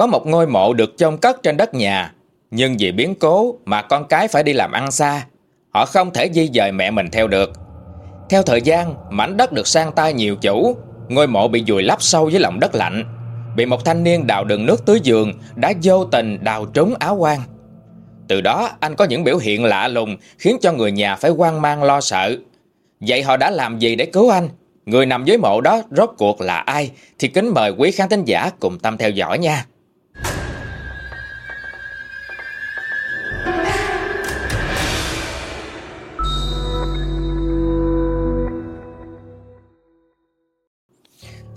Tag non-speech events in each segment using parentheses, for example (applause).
Có một ngôi mộ được chôn cất trên đất nhà, nhưng vì biến cố mà con cái phải đi làm ăn xa, họ không thể di dời mẹ mình theo được. Theo thời gian, mảnh đất được sang tay nhiều chủ, ngôi mộ bị vùi lấp sâu dưới lòng đất lạnh. Bị một thanh niên đào đường nước tưới giường đã vô tình đào trúng áo quan. Từ đó anh có những biểu hiện lạ lùng khiến cho người nhà phải hoang mang lo sợ. Vậy họ đã làm gì để cứu anh? Người nằm dưới mộ đó rốt cuộc là ai? Thì kính mời quý khán thính giả cùng tâm theo dõi nha.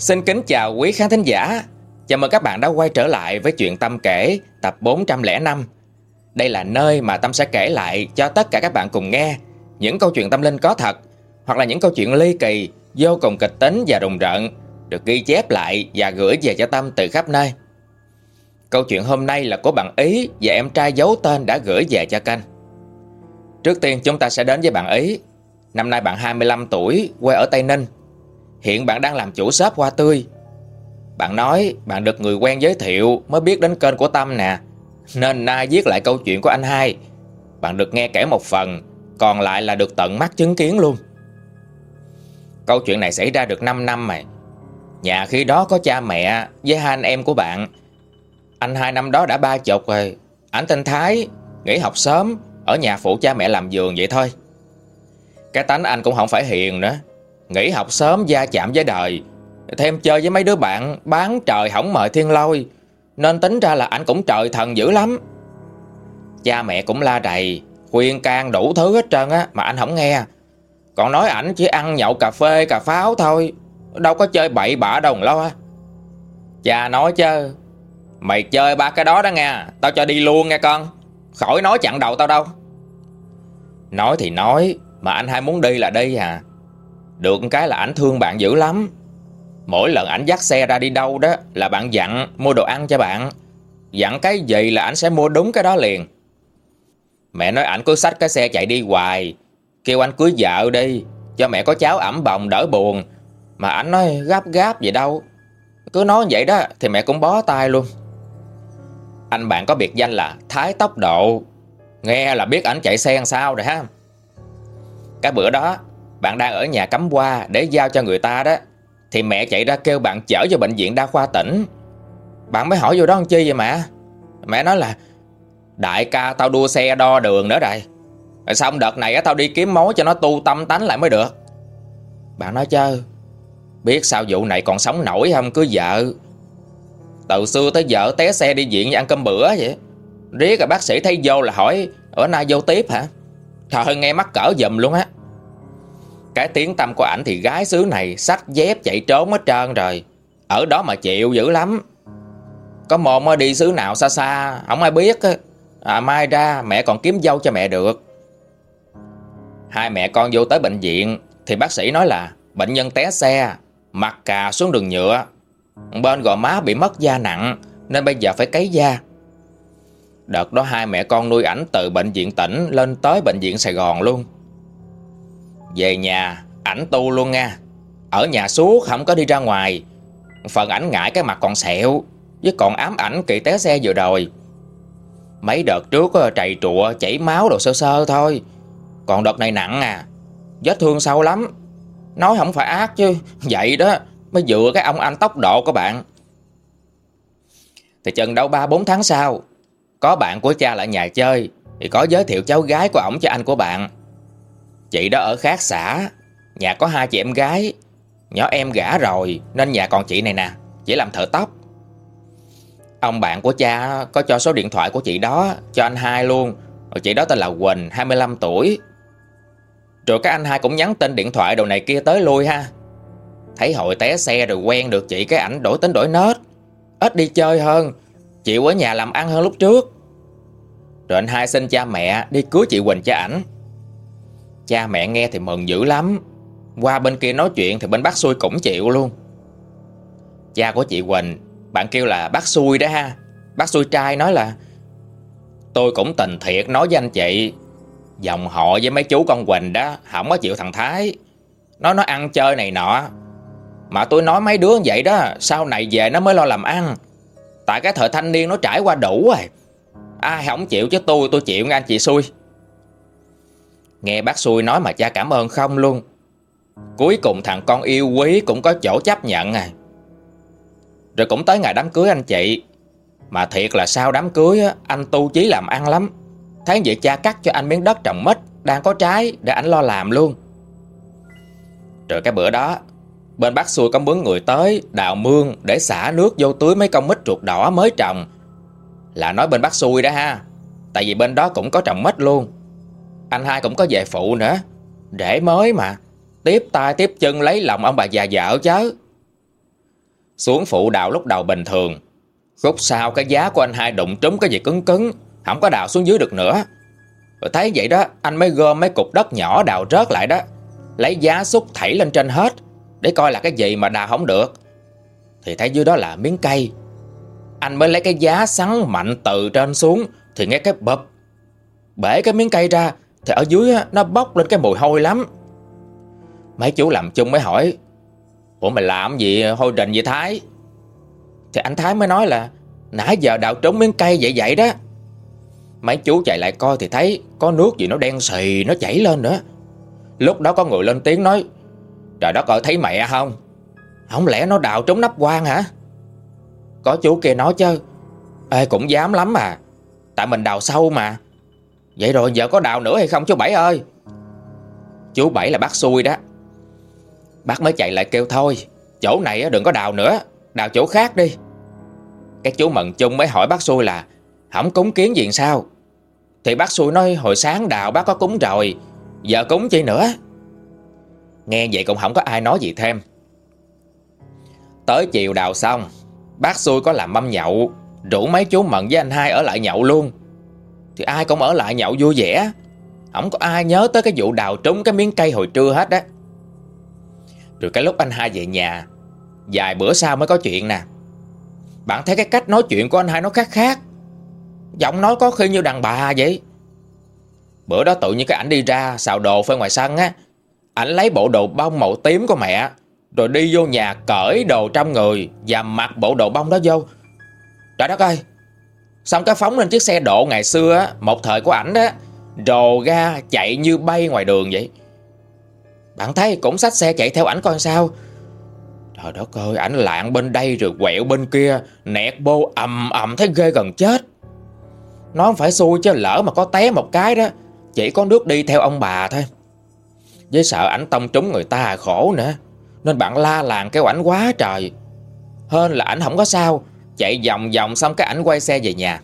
Xin kính chào quý khán thính giả. Chào mừng các bạn đã quay trở lại với chuyện Tâm kể tập 405. Đây là nơi mà Tâm sẽ kể lại cho tất cả các bạn cùng nghe những câu chuyện tâm linh có thật hoặc là những câu chuyện ly kỳ, vô cùng kịch tính và rùng rợn được ghi chép lại và gửi về cho Tâm từ khắp nơi. Câu chuyện hôm nay là của bạn Ý và em trai giấu tên đã gửi về cho kênh. Trước tiên chúng ta sẽ đến với bạn Ý. Năm nay bạn 25 tuổi, quê ở Tây Ninh. Hiện bạn đang làm chủ shop hoa tươi. Bạn nói bạn được người quen giới thiệu mới biết đến kênh của Tâm nè. Nên nay viết lại câu chuyện của anh hai. Bạn được nghe kể một phần, còn lại là được tận mắt chứng kiến luôn. Câu chuyện này xảy ra được 5 năm mà. Nhà khi đó có cha mẹ với hai anh em của bạn. Anh hai năm đó đã ba chục rồi. Anh tên Thái, nghỉ học sớm, ở nhà phụ cha mẹ làm giường vậy thôi. Cái tánh anh cũng không phải hiền nữa. Nghỉ học sớm gia chạm với đời. Thêm chơi với mấy đứa bạn bán trời hỏng mời thiên lôi. Nên tính ra là ảnh cũng trời thần dữ lắm. Cha mẹ cũng la đầy, khuyên can đủ thứ hết trơn á mà anh không nghe. Còn nói ảnh chỉ ăn nhậu cà phê, cà pháo thôi Đâu có chơi bậy bạ đồng lo Cha nói chứ Mày chơi ba cái đó đó nghe, Tao cho đi luôn nghe con Khỏi nói chặn đầu tao đâu Nói thì nói Mà anh hai muốn đi là đi à được cái là ảnh thương bạn dữ lắm. Mỗi lần ảnh dắt xe ra đi đâu đó Là bạn dặn mua đồ ăn cho bạn. Dặn cái gì là ảnh sẽ mua đúng cái đó liền. Mẹ nói ảnh cứ xách cái xe chạy đi hoài. Kêu anh cưới vợ đi, Cho mẹ có cháu ẩm bồng đỡ buồn. Mà ảnh nói gáp gáp gì đâu. Cứ nói vậy đó Thì mẹ cũng bó tay luôn. Anh bạn có biệt danh là Thái Tốc Độ. Nghe là biết ảnh chạy xe làm sao rồi ha. Cái bữa đó bạn đang ở nhà cắm hoa Để giao cho người ta đó. Thì mẹ chạy ra kêu bạn chở cho bệnh viện đa khoa tỉnh. Bạn mới hỏi vô đó làm chi vậy mẹ? Mẹ nói là, Đại ca tao đua xe đo đường nữa rồi. Xong đợt này á, tao đi kiếm mối cho nó tu tâm tánh lại mới được. Bạn nói chứ Biết sao vụ này còn sống nổi không, cứ vợ. Từ xưa tới vợ té xe đi viện ăn cơm bữa vậy. Riết rồi bác sĩ thấy vô là hỏi Ở nay vô tiếp hả? Trời nghe mắc cỡ dùm luôn á. Cái tiếng tâm của ảnh thì gái xứ này Sách dép chạy trốn hết trơn rồi. Ở đó mà chịu dữ lắm. Có mồm đi xứ nào xa xa Không ai biết à, Mai ra mẹ còn kiếm dâu cho mẹ được. Hai mẹ con vô tới bệnh viện Thì bác sĩ nói là bệnh nhân té xe Mặt cà xuống đường nhựa. Bên gò má bị mất da nặng Nên bây giờ phải cấy da. Đợt đó hai mẹ con nuôi ảnh từ bệnh viện tỉnh Lên tới bệnh viện Sài Gòn luôn. Về nhà, Ảnh tu luôn nha. Ở nhà suốt, không có đi ra ngoài. Phần ảnh ngại cái mặt còn sẹo, Với còn ám ảnh kỳ té xe vừa rồi. Mấy đợt trước ờ, trầy trụa, chảy máu đồ sơ sơ thôi. Còn đợt này nặng à Vết thương sâu lắm. Nói không phải ác chứ, (laughs) Vậy đó, mới dựa cái ông anh tốc độ của bạn. Thì chừng đâu 3-4 tháng sau, Có bạn của cha lại nhà chơi, Thì có giới thiệu cháu gái của ổng cho anh của bạn. Chị đó ở khác xã. Nhà có hai chị em gái. Nhỏ em gả rồi, Nên nhà còn chị này nè, Chỉ làm thợ tóc. Ông bạn của cha có cho số điện thoại của chị đó, Cho anh hai luôn. Chị đó tên là Quỳnh 25 tuổi. Rồi các anh hai cũng nhắn tin điện thoại đồ này kia tới lui ha. Thấy hội té xe rồi quen được chị, cái ảnh đổi tính đổi nết. Ít đi chơi hơn Chịu ở nhà làm ăn hơn lúc trước. Rồi anh hai xin cha mẹ đi cưới chị Quỳnh cho ảnh. Cha mẹ nghe thì mừng dữ lắm. Qua bên kia nói chuyện thì bên bác xui cũng chịu luôn. Cha của chị Quỳnh, Bạn kêu là bác xui đó ha. Bác xui trai nói là, Tôi cũng tình thiệt nói với anh chị. Dòng họ với mấy chú con Quỳnh đó Không có chịu thằng Thái. Nó nó ăn chơi này nọ. Mà tôi nói mấy đứa vậy đó, Sau này về nó mới lo làm ăn. Tại cái thời thanh niên nó trải qua đủ rồi. Ai không chịu chứ tôi tôi chịu nghe anh chị xui. Nghe bác xui nói mà cha cảm ơn không luôn. Cuối cùng thằng con yêu quý cũng có chỗ chấp nhận à. Rồi cũng tới ngày đám cưới anh chị. Mà thiệt là sau đám cưới á, anh tu chí làm ăn lắm. Thấy vậy cha cắt cho anh miếng đất trồng mít Đang có trái để anh lo làm luôn. Rồi cái bữa đó Bên bác xui có mướn người tới Đào mương để xả nước vô tưới mấy con mít ruột đỏ mới trồng. Là nói bên bác xui đó ha Tại vì bên đó cũng có trồng mít luôn. Anh hai cũng có về phụ nữa. Để mới mà. Tiếp tay, tiếp chân lấy lòng ông bà già vợ chứ. Xuống phụ đào lúc đầu bình thường. Khúc sau cái giá của anh hai đụng trúng cái gì cứng cứng. Không có đào xuống dưới được nữa. Rồi thấy vậy đó, Anh mới gom mấy cục đất nhỏ đào rớt lại đó. Lấy giá xúc thảy lên trên hết, Để coi là cái gì mà đào không được. Thì thấy dưới đó là miếng cây. Anh mới lấy cái giá sắn mạnh từ trên xuống, Thì nghe cái bập. Bể cái miếng cây ra thì ở dưới á, nó bốc lên cái mùi hôi lắm. Mấy chú làm chung mới hỏi, Ủa mày làm gì hôi rình vậy Thái? Thì anh Thái mới nói là, Nãy giờ đào trúng miếng cây vậy vậy đó. Mấy chú chạy lại coi thì thấy Có nước gì nó đen xì, Nó chảy lên nữa. Lúc đó có người lên tiếng nói, Trời đất ơi, thấy mẹ không? Không lẽ nó đào trúng nắp quan hả? Có chú kia nói chứ, Ê, cũng dám lắm mà, Tại mình đào sâu mà. Vậy rồi giờ có đào nữa hay không chú Bảy ơi? Chú Bảy là bác xui đó. Bác mới chạy lại kêu thôi, Chỗ này đừng có đào nữa, Đào chỗ khác đi. Cái chú Mận Chung mới hỏi bác xui là Không cúng kiến gì sao? Thì bác xui nói, hồi sáng đào bác có cúng rồi, Giờ cúng chi nữa? Nghe vậy cũng không có ai nói gì thêm. Tới chiều đào xong, Bác xui có làm mâm nhậu, Rủ mấy chú Mận với anh hai ở lại nhậu luôn. Thì ai cũng ở lại nhậu vui vẻ. Không có ai nhớ tới cái vụ đào trúng cái miếng cây hồi trưa hết á. Rồi cái lúc anh hai về nhà, Vài bữa sau mới có chuyện nè. Bạn thấy cái cách nói chuyện của anh hai nó khác khác. Giọng nói có khi như đàn bà vậy. Bữa đó tự nhiên cái ảnh đi ra, Xào đồ phơi ngoài sân á. Ảnh lấy bộ đồ bông màu tím của mẹ, Rồi đi vô nhà cởi đồ trong người Và mặc bộ đồ bông đó vô. Trời đất ơi Xong cái phóng lên chiếc xe độ ngày xưa á, Một thời của ảnh đó Rồ ga chạy như bay ngoài đường vậy. Bạn thấy cũng xách xe chạy theo ảnh coi sao. Trời đất ơi, ảnh lạng bên đây rồi quẹo bên kia, Nẹt bô ầm ầm thấy ghê gần chết. Nó không phải xui chứ, lỡ mà có té một cái đó, Chỉ có nước đi theo ông bà thôi. Với sợ ảnh tông trúng người ta khổ nữa, Nên bạn la làng kêu ảnh quá trời. Hơn là ảnh không có sao Chạy vòng vòng xong cái ảnh quay xe về nhà.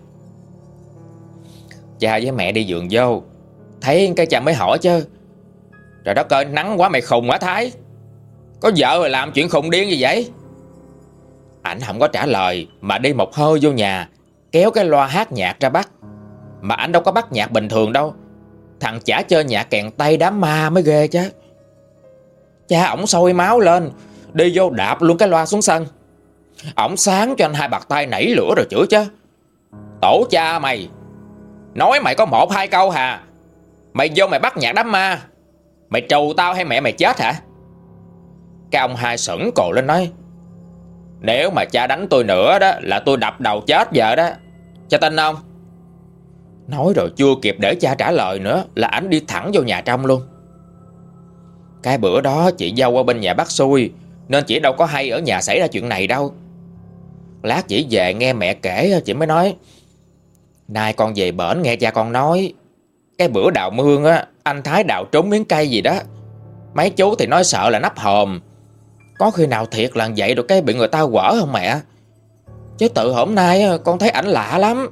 Cha với mẹ đi giường vô. Thấy cái cha mới hỏi chứ. Trời đất ơi, nắng quá mày khùng hả Thái. Có vợ rồi làm chuyện khùng điên gì vậy? Ảnh không có trả lời, Mà đi một hơi vô nhà, Kéo cái loa hát nhạc ra bắt. Mà ảnh đâu có bắt nhạc bình thường đâu. Thằng chả chơi nhạc kèn tay đám ma mới ghê chứ. Cha ổng sôi máu lên, Đi vô đạp luôn cái loa xuống sân. Ổng sáng cho anh hai bạc tay nảy lửa rồi chữa chứ. Tổ cha mày, Nói mày có một hai câu hà. Mày vô mày bắt nhạc đám ma. Mày trù tao hay mẹ mày chết hả? Cái ông hai sững cổ lên nói, Nếu mà cha đánh tôi nữa đó Là tôi đập đầu chết vợ đó. Cha tin không? Nói rồi chưa kịp để cha trả lời nữa Là ảnh đi thẳng vô nhà trong luôn. Cái bữa đó chị dâu qua bên nhà bác xui, Nên chị đâu có hay ở nhà xảy ra chuyện này đâu. Lát chỉ về nghe mẹ kể Chị mới nói. Nay con về bển nghe cha con nói. Cái bữa đào mương á, anh Thái đào trúng miếng cây gì đó. Mấy chú thì nói sợ là nắp hòm. Có khi nào thiệt là vậy được cái bị người ta quở không mẹ? Chứ tự hôm nay con thấy ảnh lạ lắm.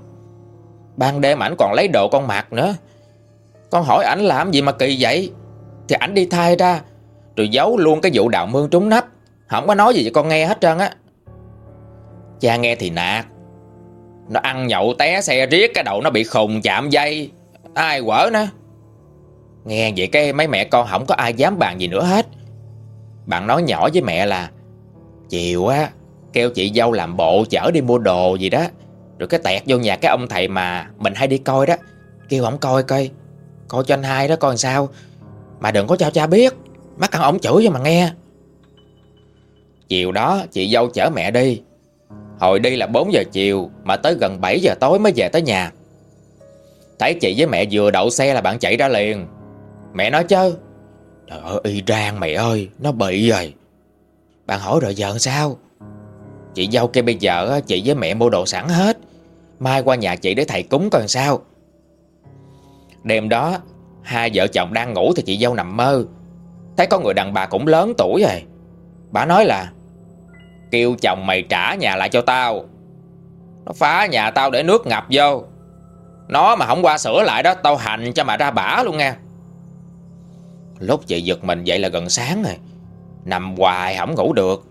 Ban đêm ảnh còn lấy đồ con mặc nữa. Con hỏi ảnh làm gì mà kỳ vậy? Thì ảnh đi thay ra, Rồi giấu luôn cái vụ đào mương trúng nắp. Không có nói gì cho con nghe hết trơn á. Cha nghe thì nạt. Nó ăn nhậu té xe riết, Cái đầu nó bị khùng, chạm dây. Ai quở nó? Nghe vậy cái mấy mẹ con không có ai dám bàn gì nữa hết. Bạn nói nhỏ với mẹ là Chiều á, Kêu chị dâu làm bộ chở đi mua đồ gì đó, Rồi cái tẹt vô nhà cái ông thầy mà Mình hay đi coi đó. Kêu ổng coi coi Coi cho anh hai đó coi sao. Mà đừng có cho cha biết, Mắt ăn ổng chửi cho mà nghe. Chiều đó, chị dâu chở mẹ đi. Hồi đi là 4 giờ chiều, Mà tới gần 7 giờ tối mới về tới nhà. Thấy chị với mẹ vừa đậu xe là bạn chạy ra liền. Mẹ nói chứ, Trời ơi, y rang mẹ ơi, Nó bị rồi. Bạn hỏi rồi giờ sao? Chị dâu kia bây giờ chị với mẹ mua đồ sẵn hết, Mai qua nhà chị để thầy cúng còn sao. Đêm đó, Hai vợ chồng đang ngủ thì chị dâu nằm mơ. Thấy có người đàn bà cũng lớn tuổi rồi. Bà nói là Kêu chồng mày trả nhà lại cho tao. Nó phá nhà tao để nước ngập vô. Nó mà không qua sửa lại đó Tao hành cho mà ra bả luôn nha. Lúc chị giật mình vậy là gần sáng rồi. Nằm hoài không ngủ được.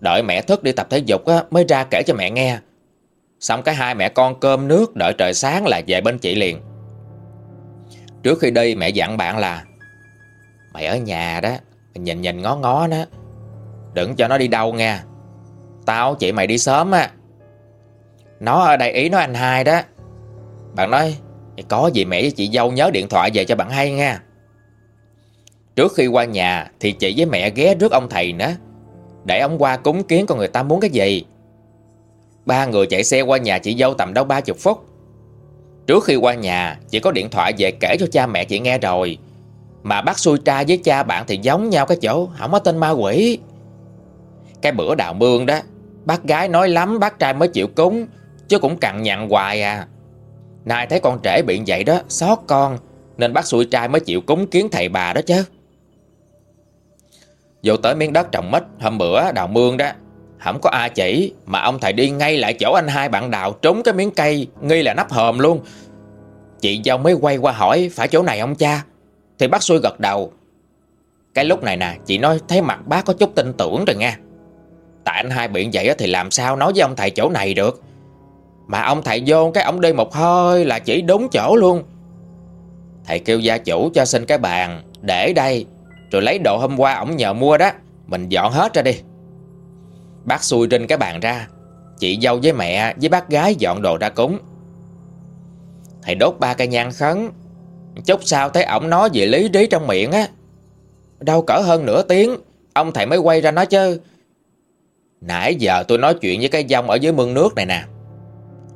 Đợi mẹ thức đi tập thể dục á, mới ra kể cho mẹ nghe. Xong cái hai mẹ con cơm nước Đợi trời sáng là về bên chị liền. Trước khi đi mẹ dặn bạn là Mày ở nhà đó Nhìn nhìn ngó ngó đó, Đừng cho nó đi đâu nha Tao, chị mày đi sớm á. Nó ở đây, ý nó anh hai đó. Bạn nói Có gì mẹ với chị dâu nhớ điện thoại về cho bạn hay nha. Trước khi qua nhà Thì chị với mẹ ghé rước ông thầy nữa, Để ông qua cúng kiến con người ta muốn cái gì. Ba người chạy xe qua nhà chị dâu tầm đâu ba chục phút. Trước khi qua nhà, Chị có điện thoại về kể cho cha mẹ chị nghe rồi. Mà bác xui tra với cha bạn thì giống nhau cái chỗ, Không có tên ma quỷ. Cái bữa đào mương đó Bác gái nói lắm, bác trai mới chịu cúng, Chứ cũng cặn nhặn hoài à. Nay thấy con trẻ bị vậy đó, Xót con, Nên bác xui trai mới chịu cúng kiến thầy bà đó chứ. Vô tới miếng đất trồng mít, Hôm bữa đào mương đó, Không có ai chỉ, Mà ông thầy đi ngay lại chỗ anh hai bạn đào Trúng cái miếng cây, Nghi là nắp hòm luôn. Chị dâu mới quay qua hỏi, Phải chỗ này ông cha? Thì bác xui gật đầu. Cái lúc này nè, Chị nói, thấy mặt bác có chút tin tưởng rồi nha Tại anh hai biện vậy thì làm sao nói với ông thầy chỗ này được? Mà ông thầy vô cái ông đi một hơi là chỉ đúng chỗ luôn. Thầy kêu gia chủ cho xin cái bàn, Để đây, Rồi lấy đồ hôm qua ổng nhờ mua đó, Mình dọn hết ra đi. Bác xui trên cái bàn ra, Chị dâu với mẹ với bác gái dọn đồ ra cúng. Thầy đốt ba cây nhang khấn, Chút sau thấy ổng nói về lý trí trong miệng á. Đâu cỡ hơn nửa tiếng, Ông thầy mới quay ra nói chứ Nãy giờ tôi nói chuyện với cái dông ở dưới mương nước này nè.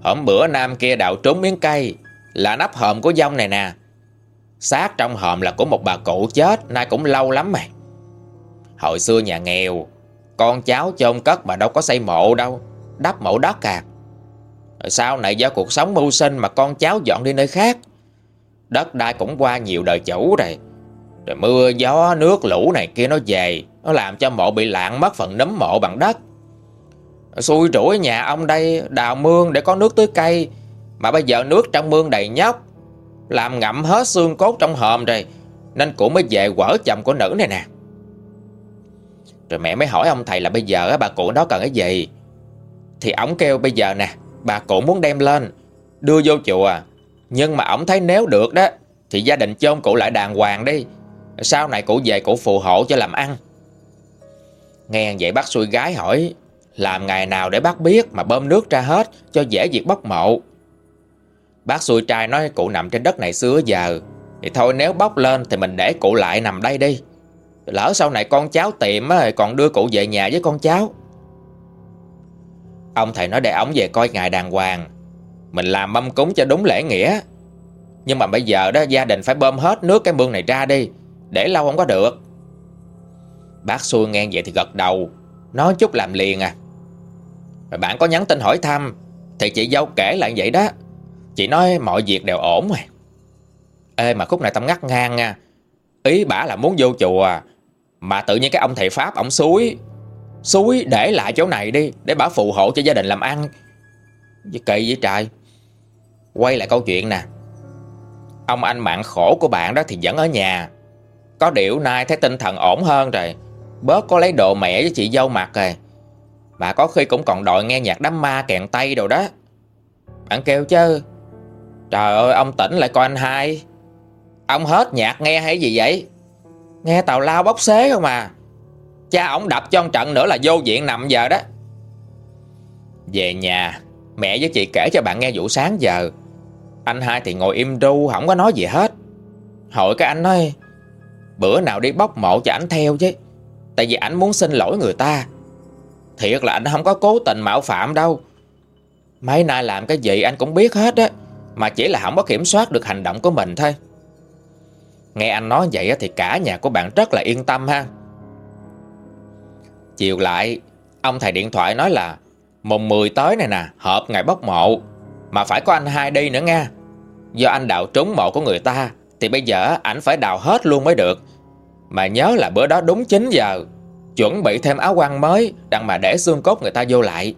Hôm bữa nam kia đào trúng miếng cây Là nắp hòm của dông này nè. Xác trong hòm là của một bà cụ chết, Nay cũng lâu lắm mà. Hồi xưa nhà nghèo, Con cháu chôn cất mà đâu có xây mộ đâu, Đắp mộ đất à. Sau này do cuộc sống mưu sinh Mà con cháu dọn đi nơi khác, Đất đai cũng qua nhiều đời chủ rồi. Rồi mưa gió, nước lũ này kia nó về, Nó làm cho mộ bị lạng mất phần nấm mộ bằng đất. Xui rủi nhà ông đây, đào mương để có nước tưới cây. Mà bây giờ nước trong mương đầy nhóc, Làm ngậm hết xương cốt trong hòm rồi, Nên cụ mới về quở chồng của nữ này nè. Rồi mẹ mới hỏi ông thầy là bây giờ bà cụ đó cần cái gì? Thì ổng kêu bây giờ nè, Bà cụ muốn đem lên, Đưa vô chùa. Nhưng mà ổng thấy nếu được đó, Thì gia đình chôn cụ lại đàng hoàng đi. Sau này cụ về cụ phù hộ cho làm ăn. Nghe vậy bác xui gái hỏi làm ngày nào để bác biết mà bơm nước ra hết cho dễ việc bốc mộ. Bác xui trai nói cụ nằm trên đất này xưa giờ. Thì thôi nếu bốc lên thì mình để cụ lại nằm đây đi. Lỡ sau này con cháu tiệm còn đưa cụ về nhà với con cháu. Ông thầy nói để ổng về coi ngài đàng hoàng. Mình làm mâm cúng cho đúng lễ nghĩa. Nhưng mà bây giờ đó, gia đình phải bơm hết nước cái mương này ra đi. Để lâu không có được. Bác xui nghe vậy thì gật đầu. Nói chút làm liền à. Bạn có nhắn tin hỏi thăm, Thì chị dâu kể lại vậy đó. Chị nói mọi việc đều ổn rồi. Ê, mà khúc này tâm ngắt ngang nha. Ý bả là muốn vô chùa, Mà tự nhiên cái ông thầy Pháp, Ông suối Suối để lại chỗ này đi, Để bả phù hộ cho gia đình làm ăn. Kỳ với trai Quay lại câu chuyện nè. Ông anh bạn khổ của bạn đó thì vẫn ở nhà. Có điều nay thấy tinh thần ổn hơn rồi. Bớt có lấy đồ mẹ với chị dâu mặc rồi mà có khi cũng còn đòi nghe nhạc đám ma kèn tay đồ đó. Bạn kêu chứ. Trời ơi, ông tỉnh lại coi anh hai. Ông hết nhạc nghe hay gì vậy? Nghe tàu lao bốc xế không à. Cha ổng đập cho ông trận nữa là vô diện nằm giờ đó. Về nhà, Mẹ với chị kể cho bạn nghe vụ sáng giờ. Anh hai thì ngồi im ru, Không có nói gì hết. Hỏi cái anh nói, Bữa nào đi bóc mộ cho ảnh theo chứ. Tại vì ảnh muốn xin lỗi người ta. Thiệt là anh không có cố tình mạo phạm đâu. Mấy nay làm cái gì anh cũng biết hết á, Mà chỉ là không có kiểm soát được hành động của mình thôi. Nghe anh nói vậy thì cả nhà của bạn rất là yên tâm ha. Chiều lại, Ông thầy điện thoại nói là Mùng 10 tới này nè, Họp ngày bốc mộ, Mà phải có anh hai đi nữa nha Do anh đào trúng mộ của người ta, Thì bây giờ ảnh phải đào hết luôn mới được. Mà nhớ là bữa đó đúng 9 giờ. Chuẩn bị thêm áo quan mới, Đặng mà để xương cốt người ta vô lại.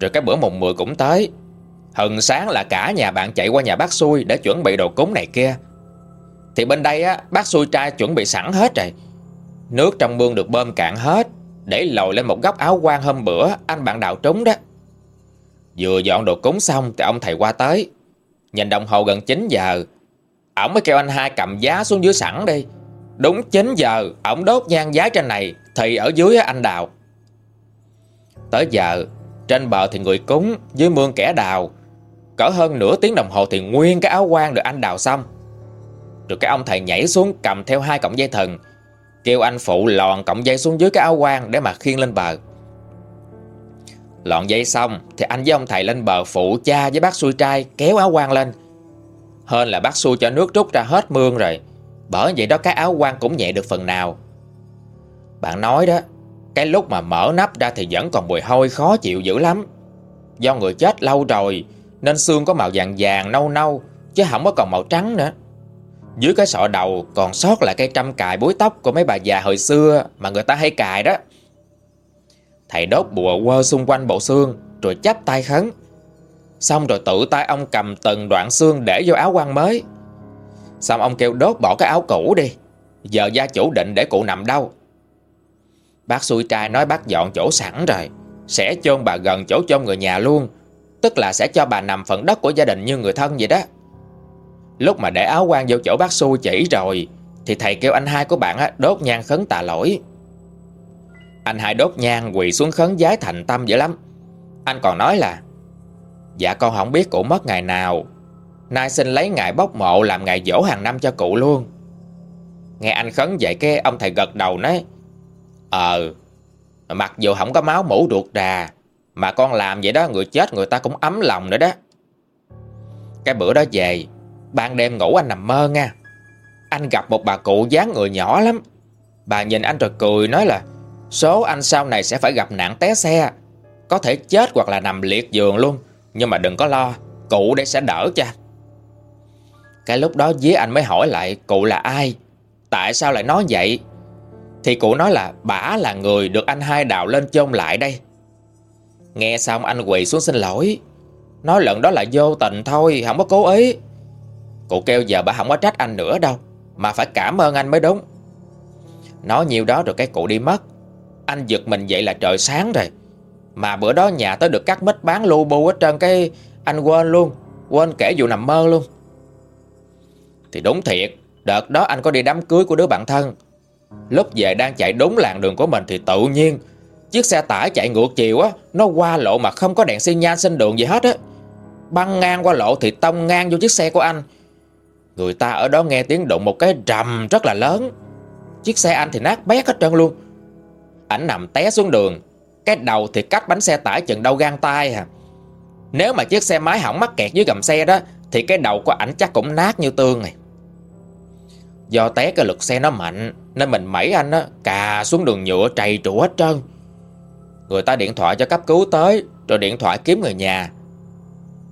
Rồi cái bữa mùng 10 cũng tới. Hừng sáng là cả nhà bạn chạy qua nhà bác xui Để chuẩn bị đồ cúng này kia. Thì bên đây á, bác xui trai chuẩn bị sẵn hết rồi. Nước trong mương được bơm cạn hết, Để lồi lên một góc áo quan hôm bữa, Anh bạn đào trúng đó. Vừa dọn đồ cúng xong Thì ông thầy qua tới. Nhìn đồng hồ gần 9 giờ. Ông mới kêu anh hai cầm giá xuống dưới sẵn đi. Đúng 9 giờ, ổng đốt nhang giá trên này, Thì ở dưới anh đào. Tới giờ, Trên bờ thì người cúng, Dưới mương kẻ đào. Cỡ hơn nửa tiếng đồng hồ thì nguyên cái áo quan được anh đào xong. Rồi cái ông thầy nhảy xuống cầm theo hai cọng dây thần, Kêu anh phụ lòn cọng dây xuống dưới cái áo quan Để mà khiêng lên bờ. Lọn dây xong Thì anh với ông thầy lên bờ phụ cha với bác xui trai Kéo áo quan lên. Hơn là bác xui cho nước rút ra hết mương rồi. Bởi vậy đó, cái áo quan cũng nhẹ được phần nào. Bạn nói đó, Cái lúc mà mở nắp ra thì vẫn còn mùi hôi khó chịu dữ lắm. Do người chết lâu rồi, Nên xương có màu vàng vàng, nâu nâu, Chứ không có còn màu trắng nữa. Dưới cái sọ đầu còn sót lại cây trăm cài búi tóc Của mấy bà già hồi xưa Mà người ta hay cài đó. Thầy đốt bùa quơ xung quanh bộ xương, Rồi chắp tay khấn. Xong rồi tự tay ông cầm từng đoạn xương Để vô áo quan mới. Xong ông kêu đốt bỏ cái áo cũ đi? Giờ gia chủ định để cụ nằm đâu? Bác xui trai nói bác dọn chỗ sẵn rồi. Sẽ chôn bà gần chỗ chôn người nhà luôn. Tức là sẽ cho bà nằm phần đất của gia đình như người thân vậy đó. Lúc mà để áo quan vô chỗ bác xui chỉ rồi, Thì thầy kêu anh hai của bạn đốt nhang khấn tạ lỗi. Anh hai đốt nhang quỳ xuống khấn giái thành tâm dữ lắm. Anh còn nói là Dạ con không biết cụ mất ngày nào Nay xin lấy ngày bốc mộ làm ngày dỗ hàng năm cho cụ luôn. Nghe anh khấn vậy cái ông thầy gật đầu nói Ờ Mặc dù không có máu mũ ruột đà Mà con làm vậy đó, người chết người ta cũng ấm lòng nữa đó. Cái bữa đó về, Ban đêm ngủ anh nằm mơ nha. Anh gặp một bà cụ dáng người nhỏ lắm. Bà nhìn anh rồi cười nói là, Số anh sau này sẽ phải gặp nạn té xe, Có thể chết hoặc là nằm liệt giường luôn, Nhưng mà đừng có lo, Cụ đây sẽ đỡ cho cái lúc đó dế anh mới hỏi lại, Cụ là ai? Tại sao lại nói vậy? Thì cụ nói là bả là người được anh hai đào lên chôn lại đây. Nghe xong anh quỳ xuống xin lỗi. Nói lần đó là vô tình thôi, Không có cố ý. Cụ kêu, giờ bà không có trách anh nữa đâu, Mà phải cảm ơn anh mới đúng. Nói nhiều đó rồi cái cụ đi mất. Anh giật mình vậy là trời sáng rồi. Mà bữa đó nhà tới được cắt mít bán lu bu hết trơn, cái Anh quên luôn, Quên kể vụ nằm mơ luôn. Thì đúng thiệt. Đợt đó anh có đi đám cưới của đứa bạn thân. Lúc về đang chạy đúng làng đường của mình Thì tự nhiên, Chiếc xe tải chạy ngược chiều á, Nó qua lộ mà không có đèn xi nhan xin đường gì hết á. Băng ngang qua lộ thì tông ngang vô chiếc xe của anh. Người ta ở đó nghe tiếng động một cái rầm rất là lớn. Chiếc xe anh thì nát bét hết trơn luôn. Ảnh nằm té xuống đường. Cái đầu thì cách bánh xe tải chừng đâu gan tay à. Nếu mà chiếc xe máy hỏng mắc kẹt dưới gầm xe đó thì cái đầu của ảnh chắc cũng nát như tương này. Do té cái lực xe nó mạnh, Nên mình mẩy anh á, Cà xuống đường nhựa trầy trụ hết trơn. Người ta điện thoại cho cấp cứu tới, Rồi điện thoại kiếm người nhà.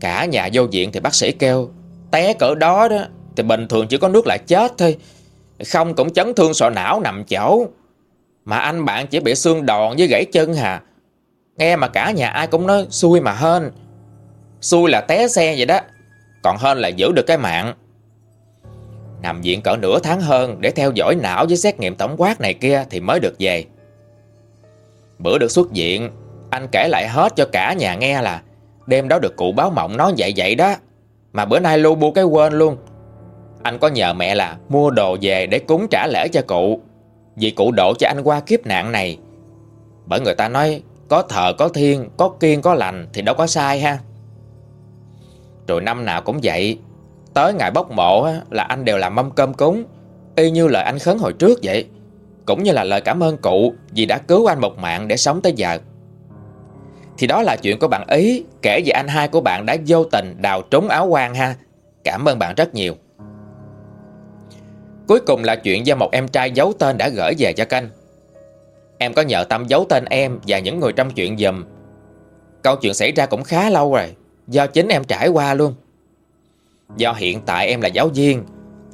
Cả nhà vô viện thì bác sĩ kêu, Té cỡ đó đó, Thì bình thường chỉ có nước là chết thôi, Không cũng chấn thương sọ não nằm chỗ mà anh bạn chỉ bị xương đòn với gãy chân hà. Nghe mà cả nhà ai cũng nói, xui mà hên. Xui là té xe vậy đó. Còn hơn là giữ được cái mạng. Nằm viện cỡ nửa tháng hơn Để theo dõi não với xét nghiệm tổng quát này kia Thì mới được về. Bữa được xuất viện, Anh kể lại hết cho cả nhà nghe là Đêm đó được cụ báo mộng nói vậy vậy đó, Mà bữa nay lu bu cái quên luôn. Anh có nhờ mẹ là mua đồ về để cúng trả lễ cho cụ, vì cụ độ cho anh qua kiếp nạn này. Bởi người ta nói, Có thờ có thiên Có kiên có lành Thì đâu có sai ha. Rồi năm nào cũng vậy. Tới ngày bốc mộ là anh đều làm mâm cơm cúng, Y như lời anh khấn hồi trước vậy. Cũng như là lời cảm ơn cụ Vì đã cứu anh một mạng để sống tới giờ. Thì đó là chuyện của bạn Ý, Kể về anh hai của bạn đã vô tình đào trúng áo quan ha. Cảm ơn bạn rất nhiều. Cuối cùng là chuyện do một em trai giấu tên đã gửi về cho kênh Em có nhờ Tâm giấu tên em và những người trong chuyện dùm Câu chuyện xảy ra cũng khá lâu rồi. Do chính em trải qua luôn. Do hiện tại em là giáo viên,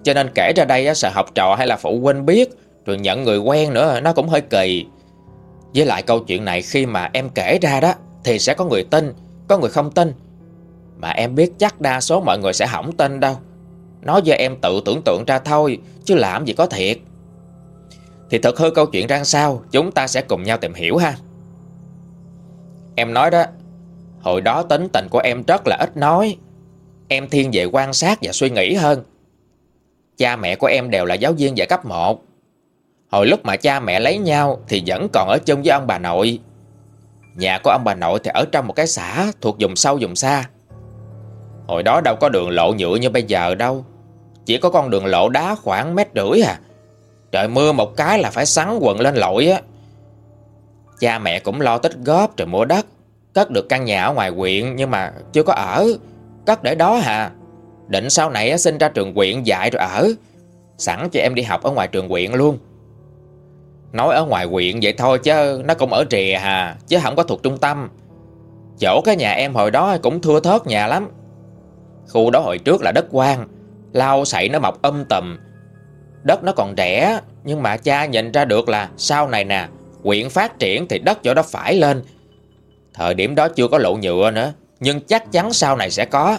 Cho nên kể ra đây sợ học trò hay là phụ huynh biết, Rồi nhận người quen nữa, Nó cũng hơi kỳ. Với lại câu chuyện này khi mà em kể ra đó, Thì sẽ có người tin, Có người không tin. Mà em biết chắc đa số mọi người sẽ không tin đâu. Nói do em tự tưởng tượng ra thôi, Chứ làm gì có thiệt. Thì thật hư câu chuyện ra sao, Chúng ta sẽ cùng nhau tìm hiểu ha. Em nói đó Hồi đó tính tình của em rất là ít nói. Em thiên về quan sát và suy nghĩ hơn. Cha mẹ của em đều là giáo viên dạy cấp 1 Hồi lúc mà cha mẹ lấy nhau Thì vẫn còn ở chung với ông bà nội. Nhà của ông bà nội thì ở trong một cái xã Thuộc vùng sâu vùng xa. Hồi đó đâu có đường lộ nhựa như bây giờ đâu. Chỉ có con đường lộ đá khoảng mét rưỡi à. Trời mưa một cái là phải sắn quần lên lội á. Cha mẹ cũng lo tích góp rồi mua đất. Cất được căn nhà ở ngoài quyện Nhưng mà chưa có ở. Cất để đó hà Định sau này xin ra trường quyện dạy rồi ở. Sẵn cho em đi học ở ngoài trường quyện luôn. Nói ở ngoài quyện vậy thôi chứ Nó cũng ở rìa hà, Chứ không có thuộc trung tâm. Chỗ cái nhà em hồi đó cũng thưa thớt nhà lắm. Khu đó hồi trước là đất quan Lau sậy nó mọc um âm tầm Đất nó còn rẻ, Nhưng mà cha nhìn ra được là Sau này nè Quyện phát triển thì đất chỗ đó phải lên. Thời điểm đó chưa có lộ nhựa nữa, Nhưng chắc chắn sau này sẽ có.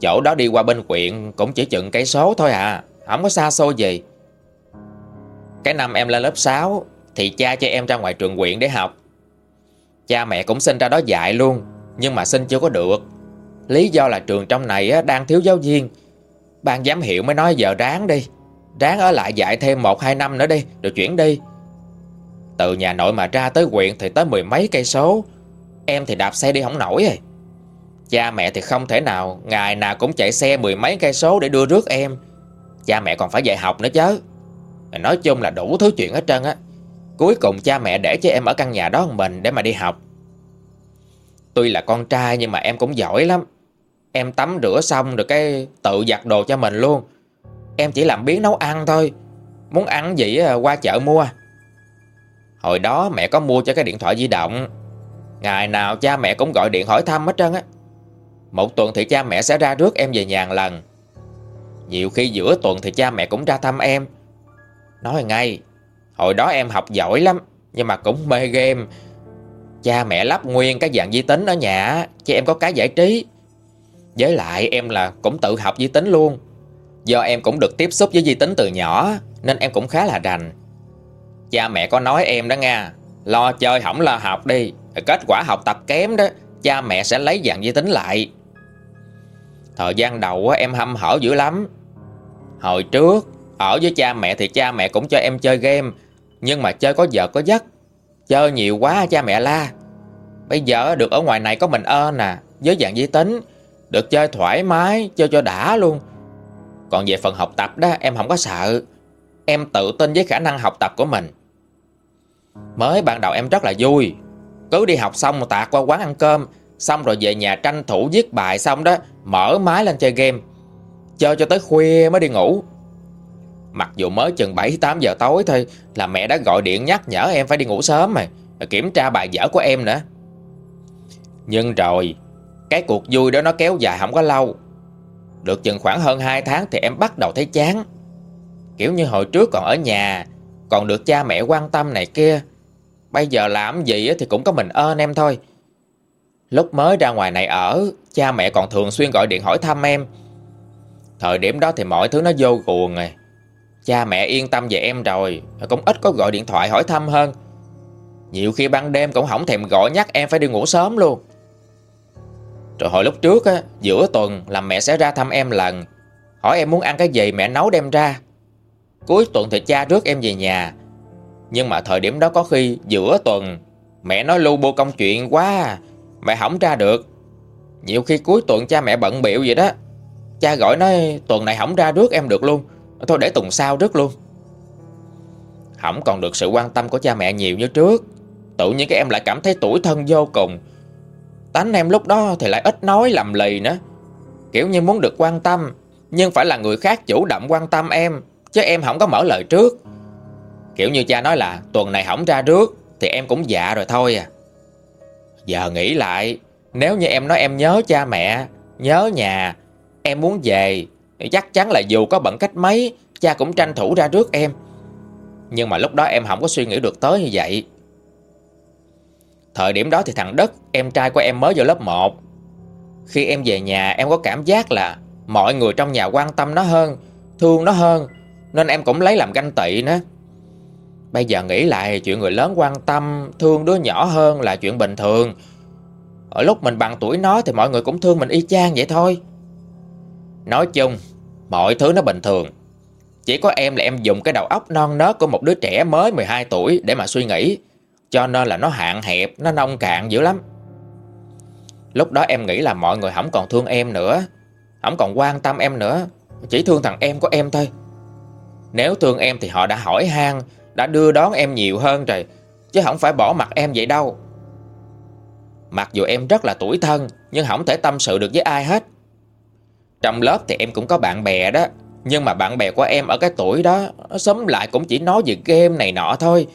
Chỗ đó đi qua bên quyện Cũng chỉ chừng cây số thôi à Không có xa xôi gì. Cái năm em lên lớp 6 Thì cha cho em ra ngoài trường quyện để học. Cha mẹ cũng xin ra đó dạy luôn, Nhưng mà xin chưa có được. Lý do là trường trong này đang thiếu giáo viên. Ban giám hiệu mới nói giờ ráng đi, Ráng ở lại dạy thêm 1-2 năm nữa đi, Rồi chuyển đi. Từ nhà nội mà ra tới quyện thì tới mười mấy cây số. Em thì đạp xe đi không nổi rồi Cha mẹ thì không thể nào, Ngày nào cũng chạy xe mười mấy cây số để đưa rước em. Cha mẹ còn phải dạy học nữa chứ. Nói chung là đủ thứ chuyện hết trơn á. Cuối cùng cha mẹ để cho em ở căn nhà đó mình để mà đi học. Tuy là con trai nhưng mà em cũng giỏi lắm. Em tắm rửa xong rồi cái tự giặt đồ cho mình luôn. Em chỉ làm biến nấu ăn thôi. Muốn ăn gì qua chợ mua. Hồi đó mẹ có mua cho cái điện thoại di động. Ngày nào cha mẹ cũng gọi điện hỏi thăm hết trơn á. Một tuần thì cha mẹ sẽ ra rước em về nhà lần. Nhiều khi giữa tuần thì cha mẹ cũng ra thăm em. Nói ngay, Hồi đó em học giỏi lắm, Nhưng mà cũng mê game. Cha mẹ lắp nguyên cái dạng vi tính ở nhà Cho em có cái giải trí. Với lại em là cũng tự học vi tính luôn. Do em cũng được tiếp xúc với vi tính từ nhỏ, Nên em cũng khá là rành. Cha mẹ có nói em đó nha, Lo chơi hỏng lo học đi. Kết quả học tập kém đó, Cha mẹ sẽ lấy dạng vi tính lại. Thời gian đầu em hâm hở dữ lắm. Hồi trước, Ở với cha mẹ thì cha mẹ cũng cho em chơi game, Nhưng mà chơi có giờ có giấc Chơi nhiều quá, cha mẹ la. Bây giờ được ở ngoài này có mình ơn nè Với dạng vi tính. Được chơi thoải mái, Chơi cho đã luôn. Còn về phần học tập đó, em không có sợ. Em tự tin với khả năng học tập của mình. Mới ban đầu em rất là vui. Cứ đi học xong tạt qua quán ăn cơm. Xong rồi về nhà tranh thủ viết bài xong đó, Mở máy lên chơi game. Chơi cho tới khuya mới đi ngủ. Mặc dù mới chừng 7-8 giờ tối thôi, Là mẹ đã gọi điện nhắc nhở em phải đi ngủ sớm mà. Kiểm tra bài vở của em nữa. Nhưng rồi, Cái cuộc vui đó nó kéo dài không có lâu. Được chừng khoảng hơn 2 tháng Thì em bắt đầu thấy chán. Kiểu như hồi trước còn ở nhà, Còn được cha mẹ quan tâm này kia. Bây giờ làm gì thì cũng có mình ơn em thôi. Lúc mới ra ngoài này ở, Cha mẹ còn thường xuyên gọi điện hỏi thăm em. Thời điểm đó thì mọi thứ nó vô cuồng à. Cha mẹ yên tâm về em rồi Cũng ít có gọi điện thoại hỏi thăm hơn. Nhiều khi ban đêm cũng không thèm gọi nhắc em phải đi ngủ sớm luôn. Rồi hồi lúc trước á, Giữa tuần là mẹ sẽ ra thăm em lần. Hỏi em muốn ăn cái gì mẹ nấu đem ra. Cuối tuần thì cha rước em về nhà. Nhưng mà thời điểm đó có khi giữa tuần, Mẹ nói lưu bô công chuyện quá à. Mẹ hỏng ra được. Nhiều khi cuối tuần cha mẹ bận biểu vậy đó. Cha gọi nói, tuần này hỏng ra rước em được luôn. Thôi để tuần sau rước luôn. Hỏng còn được sự quan tâm của cha mẹ nhiều như trước. Tự nhiên các em lại cảm thấy tuổi thân vô cùng. Tánh em lúc đó thì lại ít nói lầm lì nữa. Kiểu như muốn được quan tâm, Nhưng phải là người khác chủ động quan tâm em, Chứ em không có mở lời trước. Kiểu như cha nói là tuần này hỏng ra trước Thì em cũng dạ rồi thôi à. Giờ nghĩ lại, Nếu như em nói em nhớ cha mẹ, Nhớ nhà, Em muốn về Chắc chắn là dù có bận cách mấy, Cha cũng tranh thủ ra trước em. Nhưng mà lúc đó em không có suy nghĩ được tới như vậy. Thời điểm đó thì thằng Đất Em trai của em mới vào lớp 1 Khi em về nhà, em có cảm giác là Mọi người trong nhà quan tâm nó hơn, Thương nó hơn, Nên em cũng lấy làm ganh tị nữa. Bây giờ nghĩ lại, chuyện người lớn quan tâm, Thương đứa nhỏ hơn là chuyện bình thường. Ở lúc mình bằng tuổi nó Thì mọi người cũng thương mình y chang vậy thôi. Nói chung, Mọi thứ nó bình thường. Chỉ có em là em dùng cái đầu óc non nớt Của một đứa trẻ mới 12 tuổi Để mà suy nghĩ. Cho nên là nó hạn hẹp, Nó nông cạn dữ lắm. Lúc đó em nghĩ là mọi người không còn thương em nữa, Không còn quan tâm em nữa. Chỉ thương thằng em của em thôi. Nếu thương em thì họ đã hỏi han đã đưa đón em nhiều hơn rồi, Chứ không phải bỏ mặt em vậy đâu. Mặc dù em rất là tuổi thân, Nhưng không thể tâm sự được với ai hết. Trong lớp thì em cũng có bạn bè đó, Nhưng mà bạn bè của em ở cái tuổi đó, sớm lại cũng chỉ nói về game này nọ thôi.